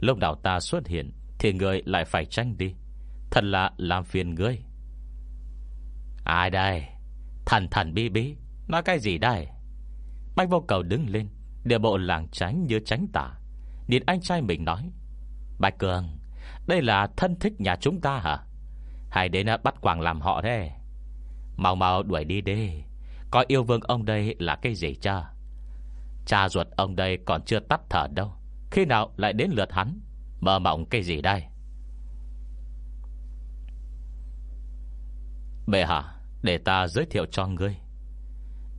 Lúc nào ta xuất hiện Thì ngươi lại phải tranh đi. Thật là làm phiền ngươi Ai đây? Thần thần bi bí. Nói cái gì đây? Bách vô cầu đứng lên Địa bộ làng tránh như tránh tả Nhìn anh trai mình nói, Bạch Cường, Đây là thân thích nhà chúng ta hả? Hãy đến à, bắt quàng làm họ thế Mau mau đuổi đi đi. Có yêu vương ông đây là cái gì cha? Cha ruột ông đây còn chưa tắt thở đâu. Khi nào lại đến lượt hắn? Mơ mộng cái gì đây? Bệ hạ để ta giới thiệu cho ngươi.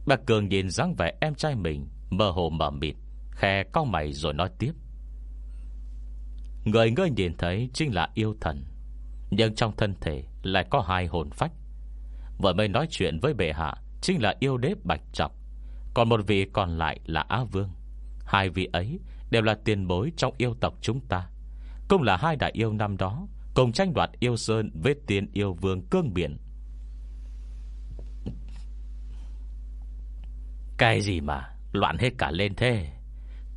Bác Cường nhìn dáng vẻ em trai mình, Mơ hồ mở mịt Khe cao mày rồi nói tiếp. Người ngươi nhìn thấy chính là yêu thần, Nhưng trong thân thể Lại có hai hồn phách. Vừa mới nói chuyện với bệ hạ, Chính là yêu đế Bạch Trọc. Còn một vị còn lại là Á Vương. Hai vị ấy đều là tiền bối Trong yêu tộc chúng ta. Cũng là hai đại yêu năm đó, Cùng tranh đoạt yêu sơn với tiền yêu vương cương biển. Cái gì mà Loạn hết cả lên thế?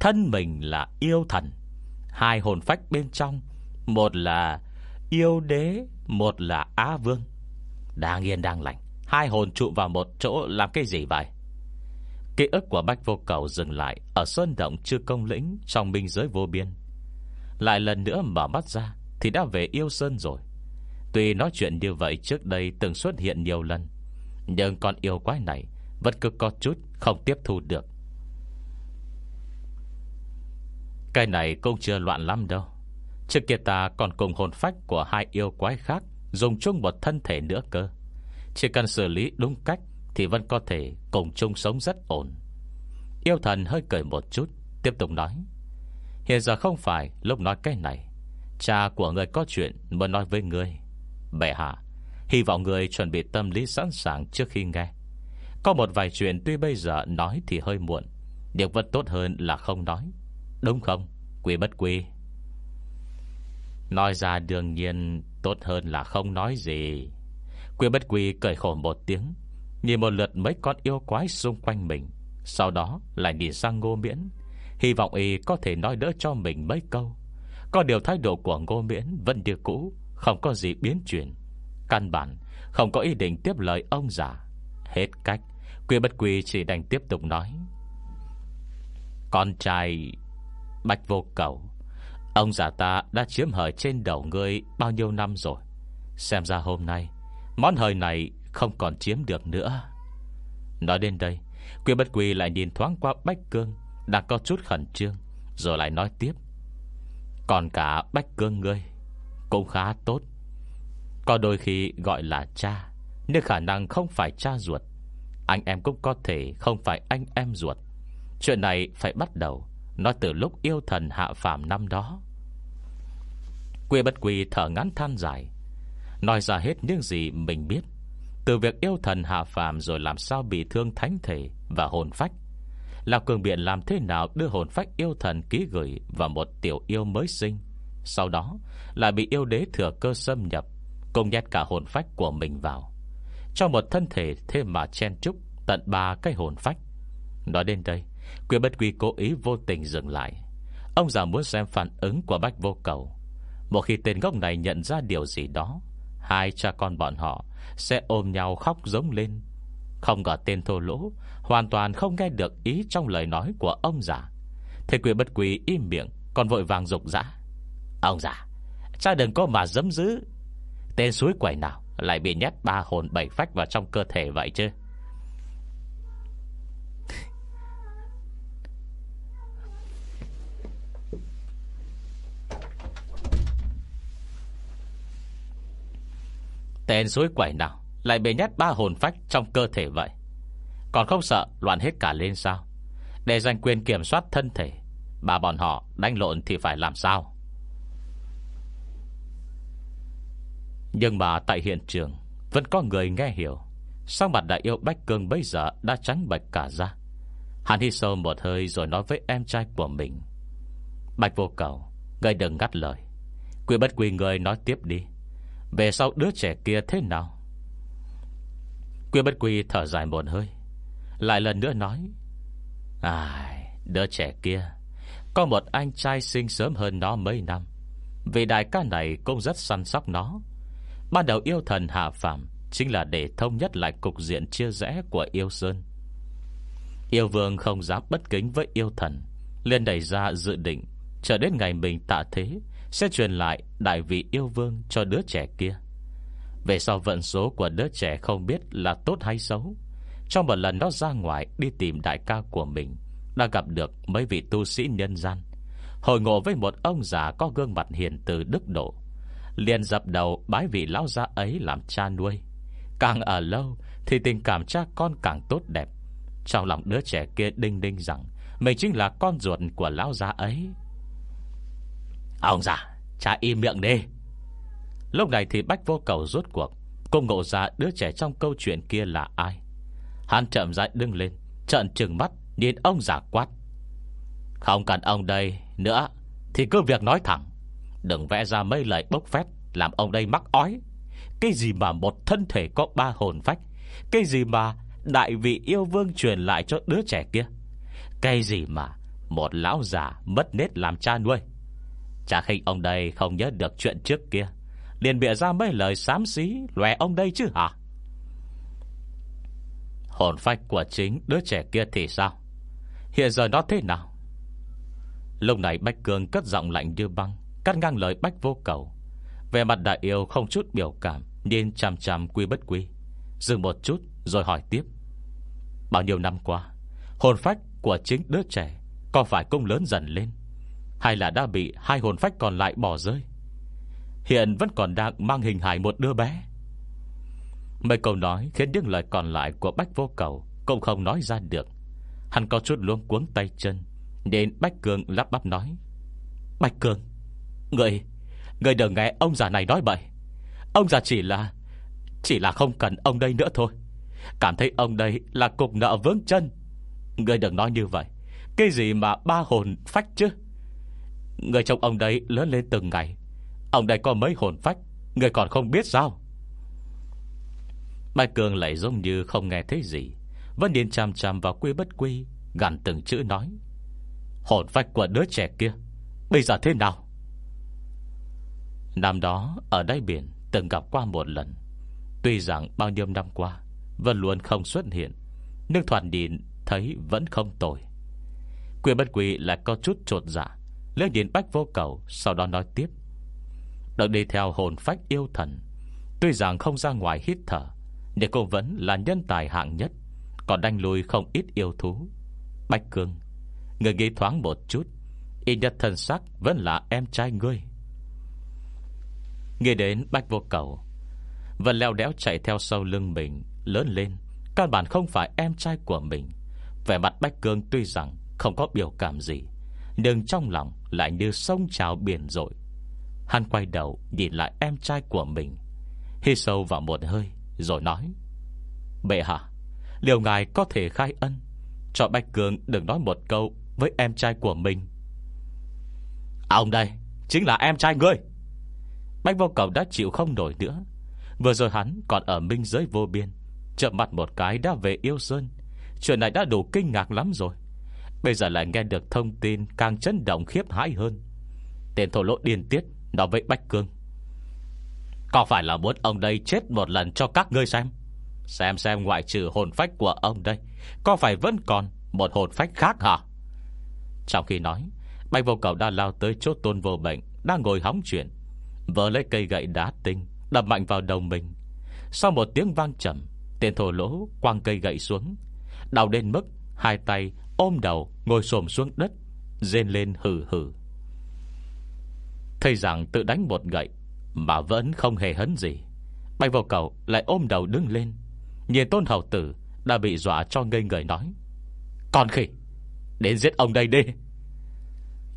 Thân mình là yêu thần, Hai hồn phách bên trong, Một là yêu đế, Một là á vương. Đang yên, đang lành, Hai hồn trụ vào một chỗ làm cái gì vậy? Ký ức của Bách Vô Cầu dừng lại Ở Sơn Động chưa công lĩnh Trong minh giới vô biên. Lại lần nữa mở mắt ra Thì đã về yêu Sơn rồi. Tuy nói chuyện như vậy trước đây từng xuất hiện nhiều lần, Nhưng con yêu quái này Vẫn cứ có chút không tiếp thu được. Cái này cũng chưa loạn lắm đâu. Trước kia ta còn cùng hồn phách Của hai yêu quái khác Dùng chung một thân thể nữa cơ. Chỉ cần xử lý đúng cách Thì vẫn có thể cùng chung sống rất ổn. Yêu thần hơi cười một chút, Tiếp tục nói. Hiện giờ không phải lúc nói cái này. Cha của người có chuyện muốn nói với người. Bệ hạ, Hy vọng người chuẩn bị tâm lý sẵn sàng trước khi nghe. Có một vài chuyện tuy bây giờ nói thì hơi muộn, Nhưng vẫn tốt hơn là không nói. Đúng không, Quy bất quy? Nói ra đương nhiên Tốt hơn là không nói gì. Quy bất quy cười khổ một tiếng, Nhìn một lượt mấy con yêu quái xung quanh mình, Sau đó lại nhìn sang ngô miễn, Hy vọng y có thể nói đỡ cho mình mấy câu. Có điều thái độ của ngô miễn Vẫn như cũ, Không có gì biến chuyển. Căn bản không có ý định tiếp lời ông già. Hết cách. Quy bất quy chỉ đành tiếp tục nói. Con trai Bạch vô cầu, Ông già ta đã chiếm hời trên đầu ngươi Bao nhiêu năm rồi? Xem ra hôm nay, Món hời này không còn chiếm được nữa. Nói đến đây, Quy bất quy lại nhìn thoáng qua Bách Cương Đang có chút khẩn trương, Rồi lại nói tiếp. Còn cả Bách Cương ngươi Cũng khá tốt, Có đôi khi gọi là cha. Nhưng khả năng không phải cha ruột, Anh em cũng có thể không phải anh em ruột. Chuyện này phải bắt đầu Nói từ lúc yêu thần hạ phàm năm đó. Quê bất quỳ thở ngắn than dài, Nói ra hết những gì mình biết. Từ việc yêu thần hạ phàm Rồi làm sao bị thương thánh thể Và hồn phách Lão cường biện làm thế nào đưa hồn phách yêu thần ký gửi Vào một tiểu yêu mới sinh, Sau đó lại bị yêu đế thừa cơ xâm nhập, Cùng nhét cả hồn phách của mình vào cho một thân thể thêm mà chen trúc Tận ba cái hồn phách. Nói đến đây Quyền bất quy cố ý vô tình dừng lại. Ông già muốn xem phản ứng của bách vô cầu. Một khi tên gốc này nhận ra điều gì đó, Hai cha con bọn họ Sẽ ôm nhau khóc giống lên. Không ngờ tên thô lỗ Hoàn toàn không nghe được ý trong lời nói của ông già. Thế quyền bất quy im miệng, Còn vội vàng rục rã. Ông già, Cha đừng có mà dấm dữ. Tên suối quẩy nào lại bị nhét ba hồn bảy phách vào trong cơ thể vậy chứ? Tên suối quẩy nào Lại bị nhét ba hồn phách trong cơ thể vậy? Còn không sợ loạn hết cả lên sao? Để giành quyền kiểm soát thân thể, Bà bọn họ đánh lộn thì phải làm sao? Nhưng mà tại hiện trường, Vẫn có người nghe hiểu. Sao mặt đại yêu Bách Cương bây giờ Đã trắng bạch cả ra? Hắn hít sâu một hơi rồi nói với em trai của mình. Bạch vô cầu, Ngươi đừng ngắt lời. Quy bất quy người nói tiếp đi. Về sau đứa trẻ kia thế nào? Quy bất quy thở dài một hơi, Lại lần nữa nói. Ai, Đứa trẻ kia, Có một anh trai sinh sớm hơn nó mấy năm. Vì đại ca này cũng rất săn sóc nó. Ban đầu yêu thần hạ phạm Chính là để thông nhất lại cục diện chia rẽ của yêu sơn. Yêu vương không dám bất kính với yêu thần, liền đẩy ra dự định, Chờ đến ngày mình tạ thế, sẽ truyền lại đại vị yêu vương cho đứa trẻ kia. Về sau vận số của đứa trẻ không biết là tốt hay xấu, Trong một lần nó ra ngoài đi tìm đại ca của mình, Đã gặp được mấy vị tu sĩ nhân gian Hồi ngộ với một ông già Có gương mặt hiền từ đức độ liền dập đầu bái vị lão gia ấy làm cha nuôi. Càng ở lâu Thì tình cảm cha con càng tốt đẹp. Trong lòng đứa trẻ kia đinh đinh rằng, Mình chính là con ruột của lão gia ấy. Ông già, Cha im miệng đi. Lúc này thì Bách vô cầu rốt cuộc Cô ngộ ra đứa trẻ trong câu chuyện kia là ai. Hắn chậm rãi đứng lên Trận trừng mắt, Nhìn ông già quát. Không cần ông đây nữa, Thì cứ việc nói thẳng. Đừng vẽ ra mấy lời bốc phét, Làm ông đây mắc ói. Cái gì mà một thân thể có ba hồn phách? Cái gì mà Đại vị yêu vương truyền lại cho đứa trẻ kia? Cái gì mà Một lão già mất nết làm cha nuôi? Chả khi ông đây không nhớ được chuyện trước kia. Liền bịa ra mấy lời xám xí, Lòe ông đây chứ hả? Hồn phách của chính đứa trẻ kia thì sao? Hiện giờ nó thế nào? Lúc này Bách Cương cất giọng lạnh như băng. Cắt ngang lời Bách vô cầu. Về mặt đại yêu không chút biểu cảm, Nhìn chằm chằm quy bất quy. Dừng một chút, rồi hỏi tiếp. Bao nhiêu năm qua, Hồn phách của chính đứa trẻ Có phải cũng lớn dần lên, Hay là đã bị hai hồn phách còn lại bỏ rơi? Hiện vẫn còn đang mang hình hài một đứa bé. Mấy câu nói khiến những lời còn lại của Bách Vô Cầu Cũng không nói ra được. Hắn có chút luống cuống tay chân, Nên Bách Cường lắp bắp nói. Bách Cường Người Người đừng nghe ông già này nói bậy. Ông già chỉ là Chỉ là không cần ông đây nữa thôi. Cảm thấy ông đây là cục nợ vướng chân. Người đừng nói như vậy. Cái gì mà ba hồn phách chứ? Người trong ông đây lớn lên từng ngày. Ông đây có mấy hồn phách, Người còn không biết sao? Mai Cường lại giống như không nghe thấy gì. Vẫn điên chằm chằm vào quy bất quy Gắn từng chữ nói. Hồn phách của đứa trẻ kia, Bây giờ thế nào? Năm đó, ở đáy biển, Từng gặp qua một lần. Tuy rằng bao nhiêu năm qua, Vẫn luôn không xuất hiện, Nhưng thoạt nhìn thấy vẫn không tồi. Quyền bất quỷ lại có chút trột dạ Lên nhìn bách vô cầu, Sau đó nói tiếp. Được đi theo hồn phách yêu thần, Tuy rằng không ra ngoài hít thở, Nhưng cô vẫn là nhân tài hạng nhất, Còn đánh lùi không ít yêu thú. Bách Cương, Người nghĩ thoáng một chút, Y nhất thân sắc vẫn là em trai ngươi. Nghe đến Bách Vô Cầu. Vẫn leo đéo chạy theo sau lưng mình, Lớn lên. Căn bản không phải em trai của mình. Vẻ mặt Bách Cương tuy rằng Không có biểu cảm gì, Nhưng trong lòng lại như sông trào biển rội. Hắn quay đầu nhìn lại em trai của mình, Hít sâu vào một hơi, Rồi nói, Bệ hạ, Liệu ngài có thể khai ân Cho Bách Cương đừng nói một câu Với em trai của mình? Ông đây Chính là em trai ngươi. Bách vô cầu đã chịu không nổi nữa. Vừa rồi hắn còn ở minh giới vô biên Chợp mặt một cái đã về yêu sơn. Chuyện này đã đủ kinh ngạc lắm rồi. Bây giờ lại nghe được thông tin Càng chấn động khiếp hãi hơn. Tên thổ lỗ điên tiết Nói với Bách Cương. Có phải là muốn ông đây chết một lần cho các ngươi xem? Xem xem ngoại trừ hồn phách của ông đây, Có phải vẫn còn Một hồn phách khác hả? Trong khi nói, Bách vô cầu đã lao tới chỗ tôn vô bệnh Đang ngồi hóng chuyện. Vỡ lấy cây gậy đá tinh, Đập mạnh vào đầu mình. Sau một tiếng vang trầm, Tên thổ lỗ quăng cây gậy xuống. Đau đến mức Hai tay ôm đầu Ngồi xổm xuống đất, Rên lên hừ hừ. Thầy rằng tự đánh một gậy Mà vẫn không hề hấn gì. Bay vào cầu lại ôm đầu đứng lên. Nhìn tôn hầu tử Đã bị dọa cho ngây người nói, Con khỉ, Đến giết ông đây đi.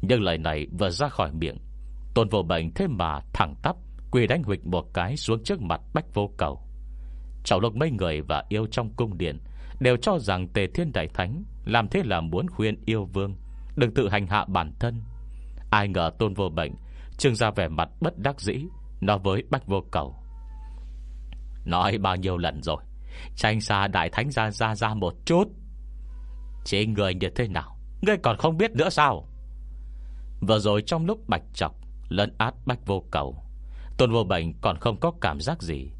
Nhưng lời này vừa ra khỏi miệng Tôn vô bệnh thế mà thẳng tắp, Quỳ đánh huyệt một cái xuống trước mặt bách vô cầu. Trong lục mấy người và yêu trong cung điện Đều cho rằng tề thiên đại thánh Làm thế là muốn khuyên yêu vương, Đừng tự hành hạ bản thân. Ai ngờ tôn vô bệnh Trưng ra vẻ mặt bất đắc dĩ, Nói với bách vô cầu. Nói bao nhiêu lần rồi, Tranh xa đại thánh ra ra ra một chút. Chỉ người như thế nào, Ngươi còn không biết nữa sao? Vừa rồi trong lúc bạch chọc Lấn át bách vô cầu. Tôn vô bệnh còn không có cảm giác gì,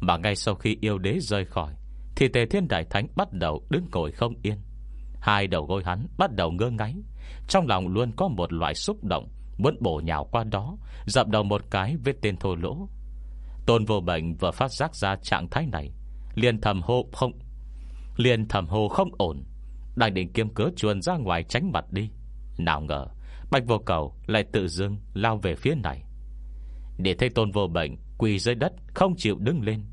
Mà ngay sau khi yêu đế rời khỏi, Thì tề thiên đại thánh bắt đầu đứng ngồi không yên. Hai đầu gối hắn bắt đầu ngơ ngáy, Trong lòng luôn có một loại xúc động, Muốn bổ nhào qua đó, Dập đầu một cái với tên thô lỗ. Tôn vô bệnh vừa phát giác ra trạng thái này, liền thầm hô không, liền thầm hô không ổn. Đang định kiếm cớ chuồn ra ngoài tránh mặt đi. Nào ngờ Bạch vô cầu lại tự dưng lao về phía này. Để thấy tôn vô bệnh Quỳ dưới đất không chịu đứng lên.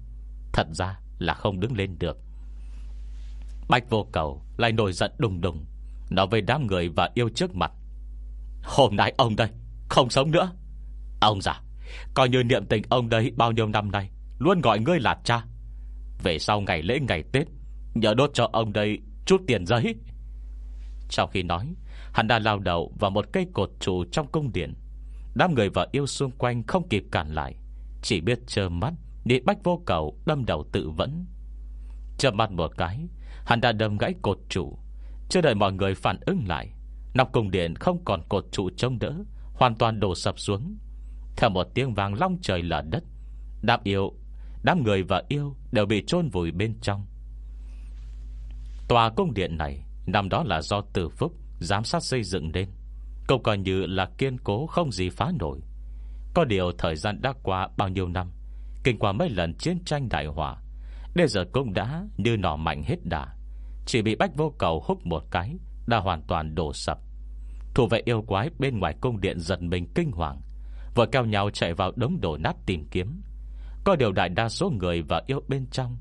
Thật ra là không đứng lên được. Bạch vô cầu lại nổi giận đùng đùng, Nói với đám người và yêu trước mặt. Hôm nay ông đây, Không sống nữa. Ông già, Coi như niệm tình ông đấy bao nhiêu năm nay, Luôn gọi ngươi là cha. Về sau ngày lễ ngày Tết, Nhờ đốt cho ông đây chút tiền giấy. Trong khi nói Hắn đã lao đầu vào một cây cột trụ trong cung điện. Đám người và yêu xung quanh không kịp cản lại, Chỉ biết trơ mắt Để bách vô cầu, đâm đầu tự vẫn. Chờ mắt một cái, Hắn đã đâm gãy cột trụ. Chưa đợi mọi người phản ứng lại Nóc cung điện không còn cột trụ trông đỡ, Hoàn toàn đổ sập xuống. Theo một tiếng vàng long trời lở đất, Đám yêu, Đám người và yêu đều bị chôn vùi bên trong. Tòa cung điện này, Năm đó là do Từ phúc Giám sát xây dựng nên Cũng coi như là kiên cố, không gì phá nổi. Có điều thời gian đã qua bao nhiêu năm, Kinh qua mấy lần chiến tranh đại hỏa, bây giờ cũng đã như nỏ mạnh hết đà. Chỉ bị bách vô cầu hút một cái, Đã hoàn toàn đổ sập. Thủ vệ yêu quái bên ngoài cung điện giật mình kinh hoàng Vừa cao nhau chạy vào đống đổ nát tìm kiếm. Có điều đại đa số người và yêu bên trong,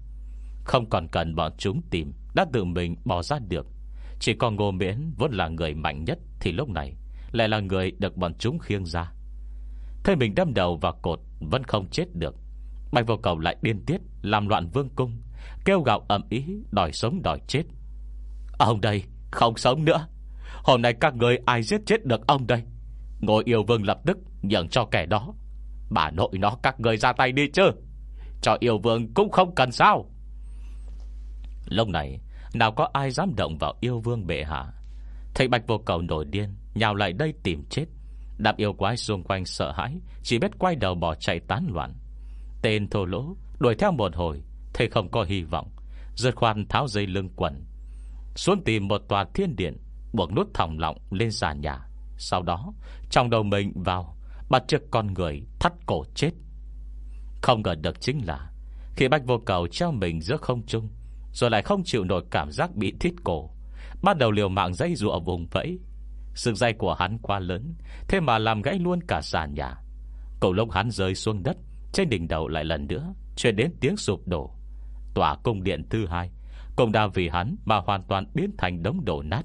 Không còn cần bọn chúng tìm, Đã tự mình bỏ ra được. Chỉ còn ngô miễn vốn là người mạnh nhất Thì lúc này lại là người được bọn chúng khiêng ra. Thấy mình đâm đầu vào cột, Vẫn không chết được. Bạch vô cầu lại điên tiết, Làm loạn vương cung, Kêu gạo ẩm ý đòi sống đòi chết. Ông đây, không sống nữa. Hôm nay các người ai giết chết được ông đây? Ngồi yêu vương lập tức Nhận cho kẻ đó. Bà nội nó các người ra tay đi chứ. Cho yêu vương cũng không cần sao. Lúc này nào có ai dám động vào yêu vương bệ hạ? Thầy bạch vô cầu nổi điên, Nhào lại đây tìm chết. Đạp yêu quái xung quanh sợ hãi, Chỉ biết quay đầu bỏ chạy tán loạn. Tên thô lỗ, đuổi theo một hồi, Thầy không có hy vọng. Giật khoan tháo dây lưng quần. Xuống tìm một tòa thiên điện, Buộc nút thòng lọng lên sàn nhà. Sau đó, Trong đầu mình vào, Bắt trước con người thắt cổ chết. Không ngờ được chính là, Khi bạch Vô Cầu treo mình giữa không trung rồi lại không chịu nổi cảm giác bị thít cổ. Bắt đầu liều mạng dây rùa vùng vẫy. Sự dây của hắn quá lớn, Thế mà làm gãy luôn cả sàn nhà. Cầu lông hắn rơi xuống đất, Trên đỉnh đầu lại lần nữa Chuyển đến tiếng sụp đổ. Tòa cung điện thứ hai, Cũng đã vì hắn mà hoàn toàn biến thành đống đổ nát.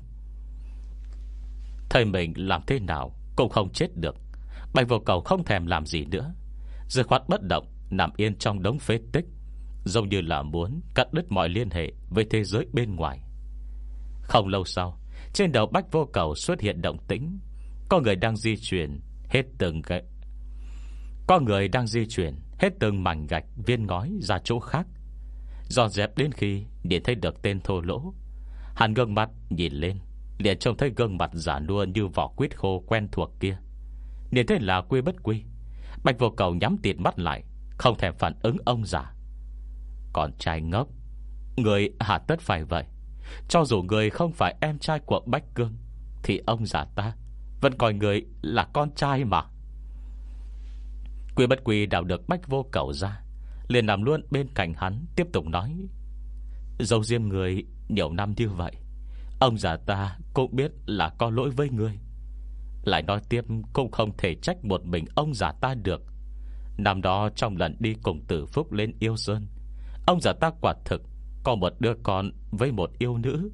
Thầy mình làm thế nào Cũng không chết được. Bạch vô cầu không thèm làm gì nữa. Dược khoát bất động, Nằm yên trong đống phế tích. Giống như là muốn cắt đứt mọi liên hệ Với thế giới bên ngoài. Không lâu sau, Trên đầu bách vô cầu xuất hiện động tĩnh. Có người đang di chuyển Hết từng gạch. Có người đang di chuyển Hết từng mảnh gạch viên ngói ra chỗ khác. Dọn dẹp đến khi để thấy được tên thô lỗ. Hắn gương mặt nhìn lên, Liền trông thấy gương mặt giả nua như vỏ quýt khô quen thuộc kia. Nhìn thấy là quy bất quy. Bạch vô cầu nhắm tiệt mắt lại, Không thèm phản ứng ông già. Còn trai ngốc. Người hà tất phải vậy. Cho dù người không phải em trai của Bách Cương, Thì ông già ta Vẫn coi người là con trai mà. Quy bất quy đào được Bách vô cầu ra, Liền nằm luôn bên cạnh hắn, Tiếp tục nói, Dâu riêng người nhiều năm như vậy, Ông già ta cũng biết là có lỗi với người. Lại nói tiếp Cũng không thể trách một mình ông già ta được. Năm đó trong lần đi cùng tử phúc lên yêu sơn Ông già ta quả thực Có một đứa con với một yêu nữ.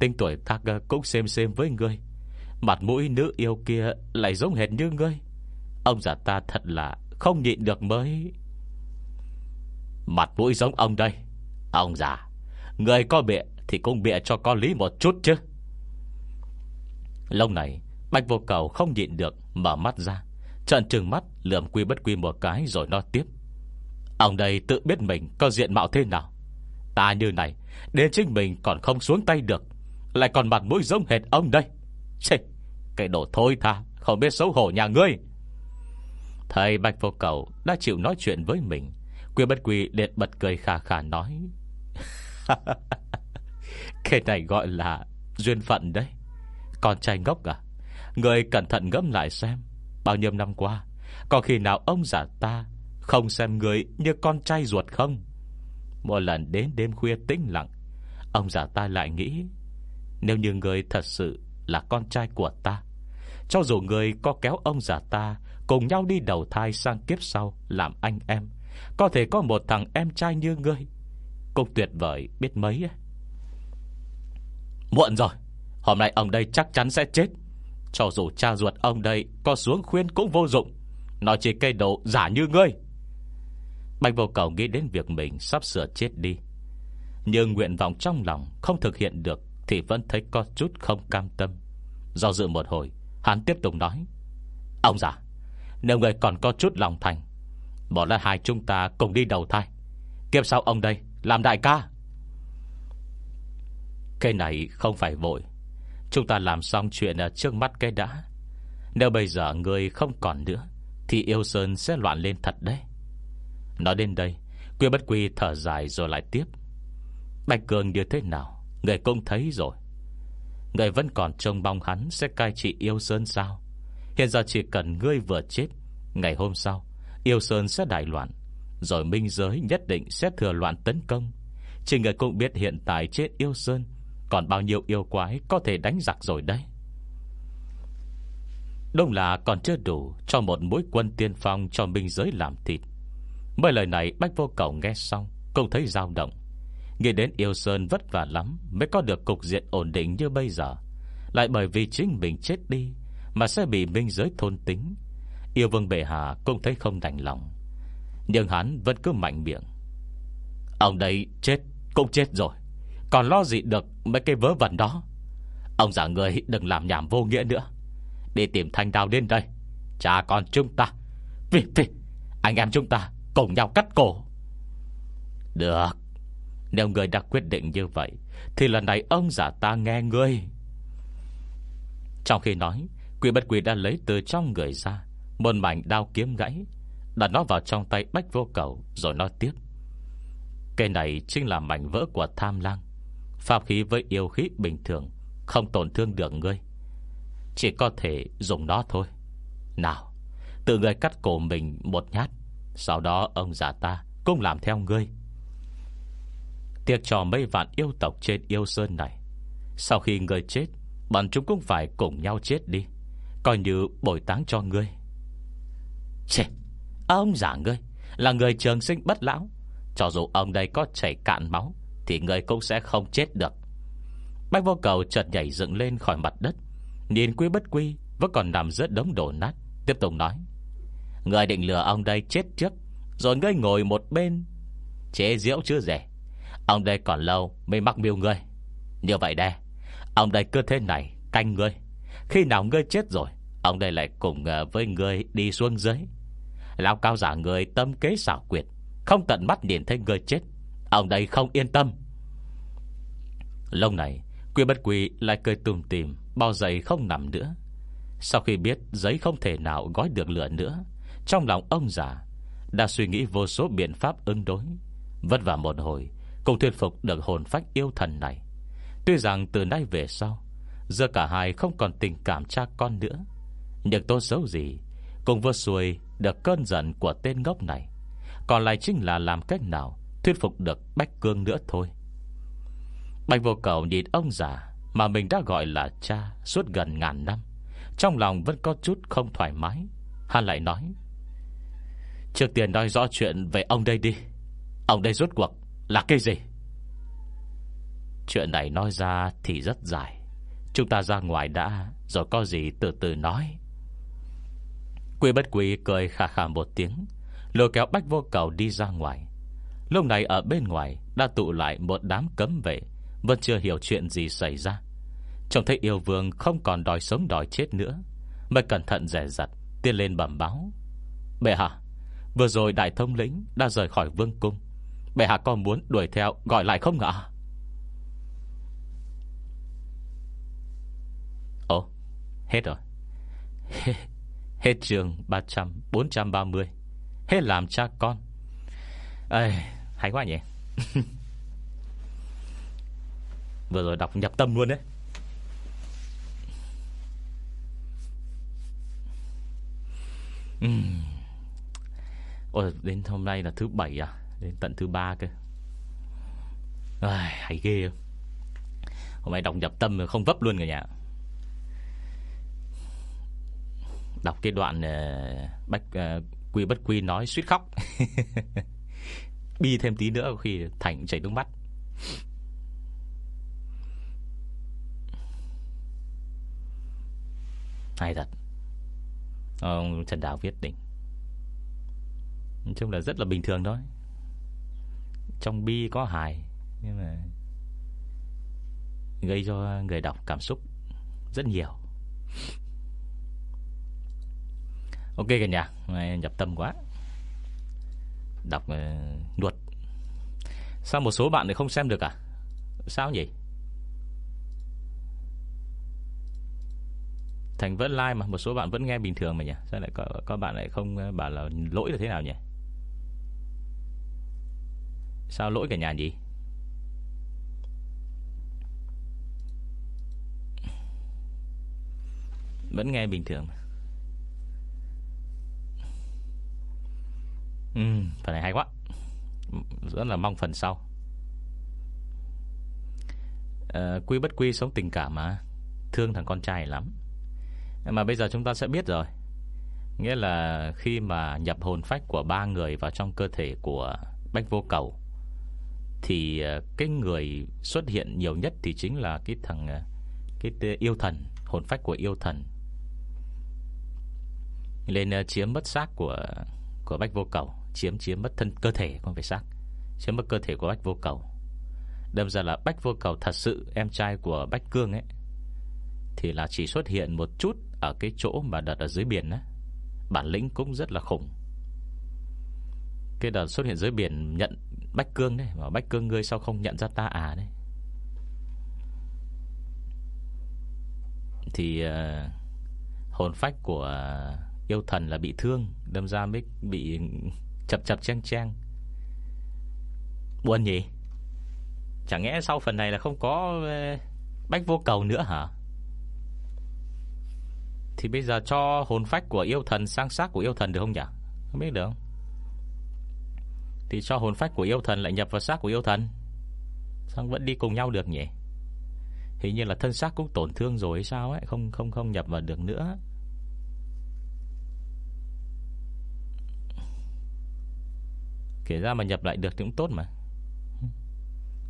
Tinh tuổi ta cũng xem xem với ngươi Mặt mũi nữ yêu kia Lại giống hệt như ngươi Ông già ta thật là không nhịn được mới. Mặt mũi giống ông đây. Ông già, Người có bịa thì cũng bịa cho có lý một chút chứ. Lâu này, Bạch vô cầu không nhịn được Mở mắt ra Trận trừng mắt lượm quy bất quy một cái rồi nói tiếp. Ông đây tự biết mình có diện mạo thế nào. Ta như này Đến chính mình còn không xuống tay được, Lại còn mặt mũi giống hệt ông đây. Chê, Cái đồ thôi tha, Không biết xấu hổ nhà ngươi. Thầy Bạch Vô Cầu đã chịu nói chuyện với mình. Quy bất quỳ liệt bật cười khà khà nói. Cái này gọi là Duyên phận đấy. Con trai ngốc à Người cẩn thận ngẫm lại xem, Bao nhiêu năm qua, Có khi nào ông giả ta không xem người như con trai ruột không? Một lần đến đêm khuya tĩnh lặng, Ông giả ta lại nghĩ, Nếu như người thật sự là con trai của ta, Cho dù người có kéo ông già ta Cùng nhau đi đầu thai sang kiếp sau Làm anh em, Có thể có một thằng em trai như ngươi. Cũng tuyệt vời, biết mấy ấy. Muộn rồi, Hôm nay ông đây chắc chắn sẽ chết. Cho dù cha ruột ông đây Có xuống khuyên cũng vô dụng, Nó chỉ cây độ giả như ngươi. Bạch vô cầu nghĩ đến việc mình Sắp sửa chết đi. Nhưng nguyện vọng trong lòng không thực hiện được Thì vẫn thấy có chút không cam tâm. Do dự một hồi, Hắn tiếp tục nói, Ông già, Nếu người còn có chút lòng thành, Bỏ lại hai chúng ta cùng đi đầu thai. Kiếp sau ông đây, làm đại ca. Cái này không phải vội. Chúng ta làm xong chuyện trước mắt cái đã. Nếu bây giờ người không còn nữa, Thì yêu Sơn sẽ loạn lên thật đấy. Nói đến đây Quyên bất quy thở dài rồi lại tiếp. Bạch Cường như thế nào? Người cũng thấy rồi. Người vẫn còn trông mong hắn Sẽ cai trị yêu Sơn sao? Hiện giờ chỉ cần ngươi vừa chết, Ngày hôm sau, Yêu Sơn sẽ đại loạn, Rồi minh giới nhất định sẽ thừa loạn tấn công. Chỉ người cũng biết hiện tại chết yêu Sơn, Còn bao nhiêu yêu quái Có thể đánh giặc rồi đấy. Đông là còn chưa đủ Cho một mũi quân tiên phong Cho minh giới làm thịt. Mấy lời này Bách Vô Cầu nghe xong, Cũng thấy dao động. Nghĩ đến yêu Sơn vất vả lắm Mới có được cục diện ổn định như bây giờ. Lại bởi vì chính mình chết đi Mà sẽ bị minh giới thôn tính. Yêu vương bệ hạ cũng thấy không đành lòng. Nhưng hắn vẫn cứ mạnh miệng. Ông đây chết, Cũng chết rồi. Còn lo gì được mấy cái vớ vẩn đó? Ông già người đừng làm nhảm vô nghĩa nữa. Đi tìm thanh đào đến đây. Cha con chúng ta. Vì vì Anh em chúng ta cùng nhau cắt cổ. Được. Nếu người đã quyết định như vậy, Thì lần này ông giả ta nghe ngươi. Trong khi nói, Quỷ bất quỷ đã lấy từ trong người ra, Một mảnh đao kiếm gãy, Đặt nó vào trong tay bách vô cầu, Rồi nói tiếp. Cây này chính là mảnh vỡ của tham lang. Pháp khí với yêu khí bình thường, Không tổn thương được ngươi. Chỉ có thể dùng nó thôi. Nào Tự người cắt cổ mình một nhát sau đó ông già ta Cũng làm theo ngươi. Tiệc trò mấy vạn yêu tộc trên yêu sơn này, Sau khi ngươi chết, Bọn chúng cũng phải cùng nhau chết đi, Coi như bồi táng cho ngươi. Chê, Ông già ngươi Là người trường sinh bất lão. Cho dù ông đây có chảy cạn máu, Thì ngươi cũng sẽ không chết được. Bách vô cầu chợt nhảy dựng lên khỏi mặt đất, Nhìn quy bất quy Vẫn còn nằm giữa đống đổ nát, Tiếp tục nói. Người định lừa ông đây chết trước, Rồi ngươi ngồi một bên, Chế diễu chưa rẻ. Ông đây còn lâu mới mắc miêu ngươi. Như vậy đây, Ông đây cứ thế này canh ngươi. Khi nào ngươi chết rồi, Ông đây lại cùng ờ, với ngươi đi xuống dưới. Lão cao giả người tâm kế xảo quyệt, Không tận mắt nhìn thấy ngươi chết. Ông đây không yên tâm. Lâu này, Quy bất quy lại cười tùm tìm, Bao giày không nằm nữa. Sau khi biết giấy không thể nào gói được lửa nữa trong lòng ông già, Đã suy nghĩ vô số biện pháp ứng đối. Vất vả một hồi, Cùng thuyết phục được hồn phách yêu thần này. Tuy rằng từ nay về sau, Giờ cả hai không còn tình cảm cha con nữa. Nhưng tốt xấu gì, Cùng vừa xuôi được cơn giận của tên ngốc này. Còn lại chính là làm cách nào Thuyết phục được Bách Cương nữa thôi. Bạch vô cầu nhìn ông già Mà mình đã gọi là cha Suốt gần ngàn năm, Trong lòng vẫn có chút không thoải mái. Hắn lại nói Trước tiên nói rõ chuyện về ông đây đi. Ông đây rốt cuộc là cái gì? Chuyện này nói ra thì rất dài. Chúng ta ra ngoài đã, Rồi có gì từ từ nói. Quy bất quy cười khà khà một tiếng. Lôi kéo bách vô cầu đi ra ngoài. Lúc này ở bên ngoài Đã tụ lại một đám cấm vệ, Vẫn chưa hiểu chuyện gì xảy ra. Trông thấy yêu vương không còn đòi sống đòi chết nữa, Mới cẩn thận rẻ rặt Tiến lên bẩm báo. Bệ hạ Vừa rồi đại thông lĩnh đã rời khỏi vương cung. Bệ hạ có muốn đuổi theo gọi lại không ạ Ồ Hết rồi. Hết trường 300 430 Hết làm cha con. Ê, Hay quá nhỉ. Vừa rồi đọc nhập tâm luôn đấy. Ừm. Ôi đến hôm nay là thứ bảy à? Đến tận thứ ba cơ. À, Hay ghê Hôm nay đọc nhập tâm không vấp luôn cả nhà. Đọc cái đoạn uh, Bách uh, Quy bất quy nói suýt khóc. Bi thêm tí nữa khi Thành chảy nước mắt. Hay thật. Ông Trần Đào viết đỉnh. Nói chung là rất là bình thường thôi. Trong bi có hài Nhưng mà Gây cho người đọc cảm xúc Rất nhiều. Ok cả nhà Nhập tâm quá. Đọc uh, Sao một số bạn lại không xem được à? Sao nhỉ? Thành vẫn like mà Một số bạn vẫn nghe bình thường mà nhỉ? Sao lại có, có bạn lại không ờ, bảo là lỗi là thế nào nhỉ? Sao lỗi cả nhà nhỉ? Vẫn nghe bình thường Ừ, phần này hay quá. Rất là mong phần sau. À, Quy bất quy sống tình cảm mà. Thương thằng con trai lắm. Mà bây giờ chúng ta sẽ biết rồi. Nghĩa là khi mà nhập hồn phách của ba người vào trong cơ thể của Bách Vô Cầu thì ờ, cái người xuất hiện nhiều nhất thì chính là cái thằng ờ, Cái yêu thần, Hồn phách của yêu thần. Lên ờ, chiếm mất xác của của Bách Vô Cầu, chiếm chiếm mất thân, cơ thể, không phải xác, chiếm mất cơ thể của Bách Vô Cầu. Đâm ra là Bách Vô Cầu thật sự em trai của Bách Cương ấy, thì là chỉ xuất hiện một chút ở cái chỗ mà đặt ở dưới biển á. Bản lĩnh cũng rất là khủng. Cái đợt xuất hiện dưới biển nhận Bách Cương đấy mà Bách Cương ngươi sao không nhận ra ta à đấy. Thì uh, hồn phách của yêu thần là bị thương đâm ra mới bị Chập chập chen chen Buồn nhỉ? Chẳng lẽ sau phần này là không có uh, Bách vô cầu nữa hả? Thì bây giờ cho hồn phách của yêu thần Sang xác của yêu thần được không nhỉ? Không biết được không? Thì cho hồn phách của yêu thần lại nhập vào xác của yêu thần? Xong vẫn đi cùng nhau được nhỉ? Hình như là thân xác cũng tổn thương rồi sao ấy, Không không không nhập vào được nữa. Kể ra mà nhập lại được thì cũng tốt mà.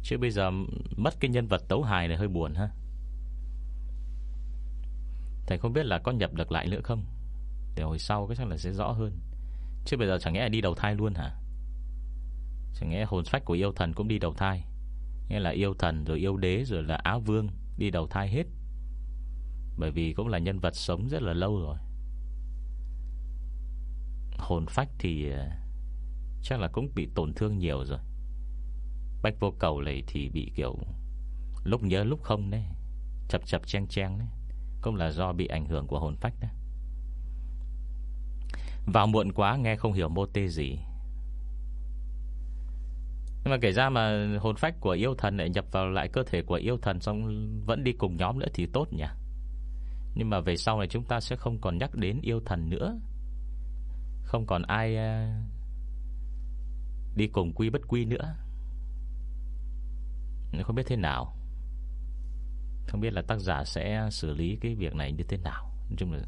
Chứ bây giờ Mất cái nhân vật tấu hài này hơi buồn ha. Thầy không biết là có nhập được lại nữa không? Để hồi sau cái chắc là sẽ rõ hơn. Chứ bây giờ chẳng lẽ đi đầu thai luôn hả? Chẳng nghe hồn phách của yêu thần cũng đi đầu thai. Nghe là yêu thần, rồi yêu đế, rồi là áo vương, Đi đầu thai hết. Bởi vì cũng là nhân vật sống rất là lâu rồi. Hồn phách thì ờ, Chắc là cũng bị tổn thương nhiều rồi. Bách vô cầu này thì bị kiểu Lúc nhớ lúc không đấy, Chập chập chen chen đấy. Cũng là do bị ảnh hưởng của hồn phách đấy. Vào muộn quá, nghe không hiểu mô tê gì. Nhưng mà kể ra mà hồn phách của yêu thần lại nhập vào lại cơ thể của yêu thần Xong vẫn đi cùng nhóm nữa thì tốt nhỉ? Nhưng mà về sau này chúng ta sẽ không còn nhắc đến yêu thần nữa. Không còn ai à, Đi cùng quy bất quy nữa. Không biết thế nào. Không biết là tác giả sẽ xử lý cái việc này như thế nào. Nói chung là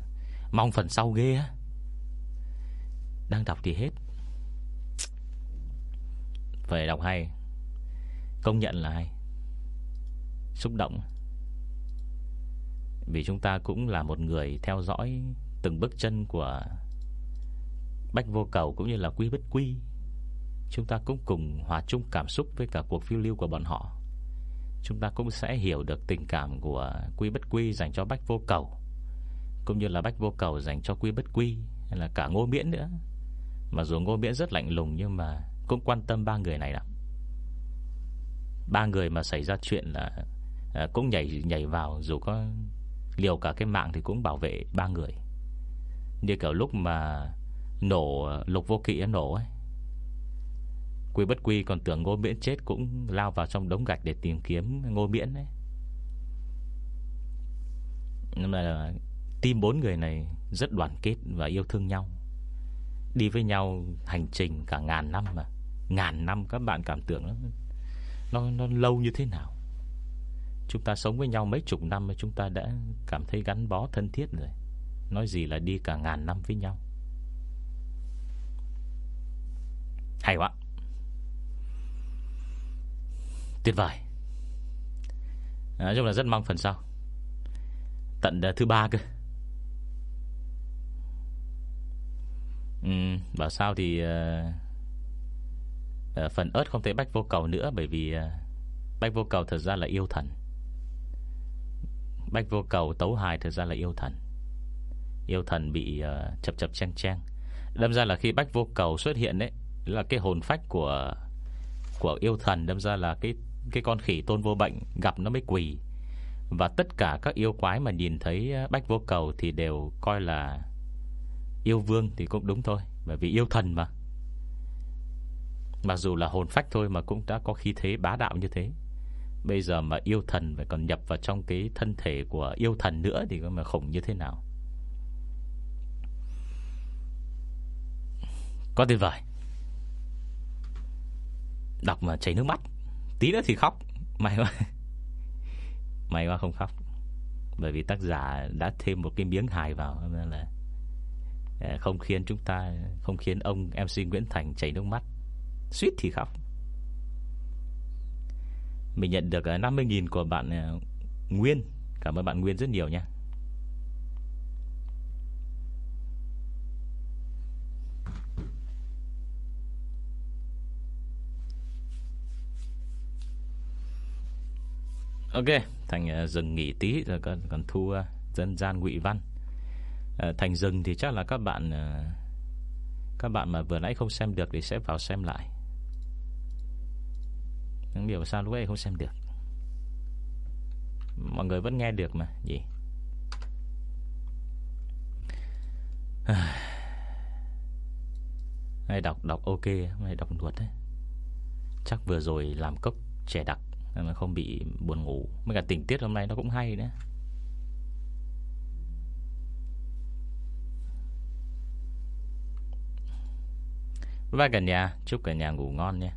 Mong phần sau ghê á. Đang đọc thì hết. Phải đọc hay. Công nhận là hay. Xúc động. Vì chúng ta cũng là một người Theo dõi từng bước chân của Bách vô cầu cũng như là quy bất quy. Chúng ta cũng cùng hòa chung cảm xúc Với cả cuộc phiêu lưu của bọn họ. Chúng ta cũng sẽ hiểu được tình cảm Của Quy Bất Quy dành cho Bách Vô Cầu, Cũng như là Bách Vô Cầu Dành cho Quy Bất Quy, Hay là cả Ngô Miễn nữa. Mà dù Ngô Miễn rất lạnh lùng Nhưng mà cũng quan tâm ba người này lắm. Ba người mà xảy ra chuyện là à, Cũng nhảy nhảy vào Dù có liều cả cái mạng Thì cũng bảo vệ ba người. Như kiểu lúc mà Nổ à, lục vô kỵ nổ ấy. Quy bất quy còn tưởng ngô miễn chết Cũng lao vào trong đống gạch để tìm kiếm ngô miễn ấy. Nhưng mà Team bốn người này rất đoàn kết Và yêu thương nhau. Đi với nhau hành trình cả ngàn năm mà. Ngàn năm các bạn cảm tưởng nó, nó, nó lâu như thế nào? Chúng ta sống với nhau mấy chục năm Mà chúng ta đã cảm thấy gắn bó thân thiết rồi. Nói gì là đi cả ngàn năm với nhau? Hay quá. Tuyệt vời. Nói chung là rất mong phần sau. Tận à, thứ ba cơ. Ừ, Bảo sao thì uh, Ờ, phần ớt không thể bách vô cầu nữa Bởi vì ờ, Bách vô cầu thật ra là yêu thần. Bách vô cầu tấu hài thật ra là yêu thần. Yêu thần bị uh, chập chập chen chen Đâm ra là khi bách vô cầu xuất hiện đấy Là cái hồn phách của Của yêu thần Đâm ra là cái cái con khỉ tôn vô bệnh Gặp nó mới quỳ. Và tất cả các yêu quái mà nhìn thấy bách vô cầu Thì đều coi là Yêu vương thì cũng đúng thôi Bởi vì yêu thần mà. Mặc dù là hồn phách thôi Mà cũng đã có khí thế bá đạo như thế. Bây giờ mà yêu thần Phải còn nhập vào trong cái thân thể của yêu thần nữa Thì mà khủng như thế nào? Có tuyệt vời. Đọc mà chảy nước mắt. Tí nữa thì khóc. May quá. May quá không khóc. Bởi vì tác giả đã thêm một cái miếng hài vào, Nên là à, Không khiến chúng ta, Không khiến ông MC Nguyễn Thành chảy nước mắt. Suýt thì khóc. Mình nhận được ờ, 50.000 của bạn ờ, Nguyên. Cảm ơn bạn Nguyên rất nhiều nha. Ok Thành uh, dừng nghỉ tí Rồi còn, còn thu uh, dân gian ngụy văn. Uh, Thành dừng thì chắc là các bạn uh, Các bạn mà vừa nãy không xem được Thì sẽ vào xem lại. Không hiểu sao lúc ấy không xem được. Mọi người vẫn nghe được mà, Gì? Hay đọc đọc ok, Hay đọc luật đấy Chắc vừa rồi làm cốc trẻ đặc mà không bị buồn ngủ. Mấy cả tình tiết hôm nay nó cũng hay nữa Bye cả nhà, Chúc cả nhà ngủ ngon nha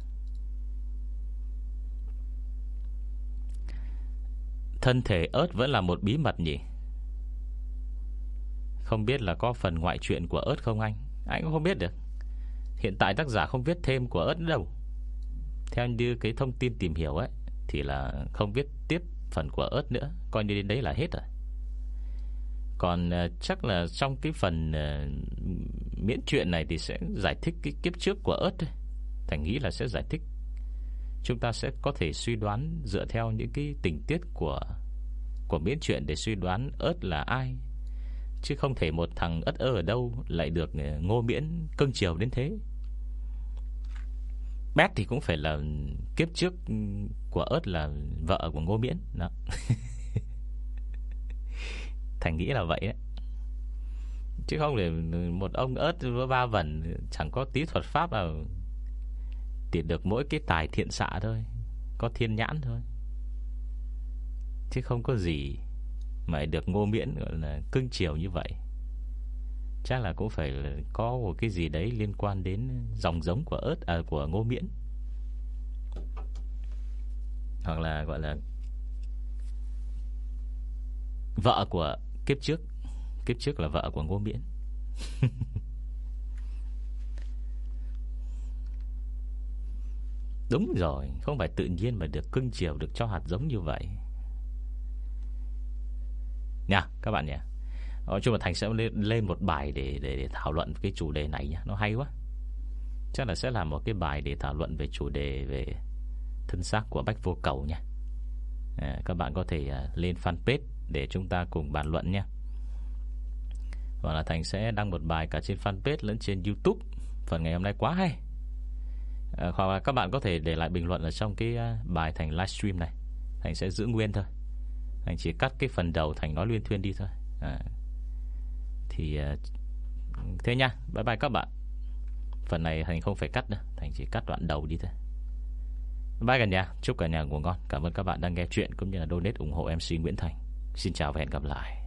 Thân thể ớt vẫn là một bí mật nhỉ? Không biết là có phần ngoại truyện của ớt không anh? Anh cũng không biết được. Hiện tại tác giả không viết thêm của ớt đâu. Theo như cái thông tin tìm hiểu ấy thì là không viết tiếp phần của ớt nữa. Coi như đến đấy là hết rồi. Còn uh, chắc là trong cái phần uh, miễn chuyện này Thì sẽ giải thích cái kiếp trước của ớt. Thành nghĩ là sẽ giải thích Chúng ta sẽ có thể suy đoán Dựa theo những cái tình tiết của Của miễn chuyện để suy đoán ớt là ai. Chứ không thể một thằng ớt ơ ở đâu Lại được ờ, ngô miễn cưng chiều đến thế. Bét thì cũng phải là Kiếp trước ừ, của ớt là Vợ của Ngô Miễn. Đó. Thành nghĩ là vậy đấy. Chứ không để Một ông ớt với ba vẩn, Chẳng có tí thuật pháp nào chỉ được mỗi cái tài thiện xạ thôi Có thiên nhãn thôi Chứ không có gì Mà được ngô miễn gọi là cưng chiều như vậy Chắc là cũng phải có một cái gì đấy liên quan đến dòng giống của ớt à, của ngô miễn. Hoặc là gọi là vợ của kiếp trước. Kiếp trước là vợ của ngô miễn. Đúng rồi, không phải tự nhiên mà được cưng chiều được cho hạt giống như vậy. Nha, các bạn nhỉ. Nói chung là Thành sẽ lên lên một bài để, để, để thảo luận cái chủ đề này nha Nó hay quá. Chắc là sẽ làm một cái bài để thảo luận về chủ đề Về thân xác của Bách Vô Cầu nha. À, Các bạn có thể à, lên fanpage Để chúng ta cùng bàn luận nha. Và là Thành sẽ đăng một bài cả trên fanpage lẫn trên Youtube. Phần ngày hôm nay quá hay à, Hoặc là các bạn có thể để lại bình luận ở trong cái ờ, bài Thành livestream này. Thành sẽ giữ nguyên thôi. Thành chỉ cắt cái phần đầu Thành nói luyên thuyên đi thôi. À, thì Thế nha. Bye bye các bạn. Phần này Thành không phải cắt nữa. Thành chỉ cắt đoạn đầu đi thôi. Bye cả nhà. Chúc cả nhà ngủ ngon. Cảm ơn các bạn đang nghe chuyện Cũng như là donate ủng hộ MC Nguyễn Thành. Xin chào và hẹn gặp lại.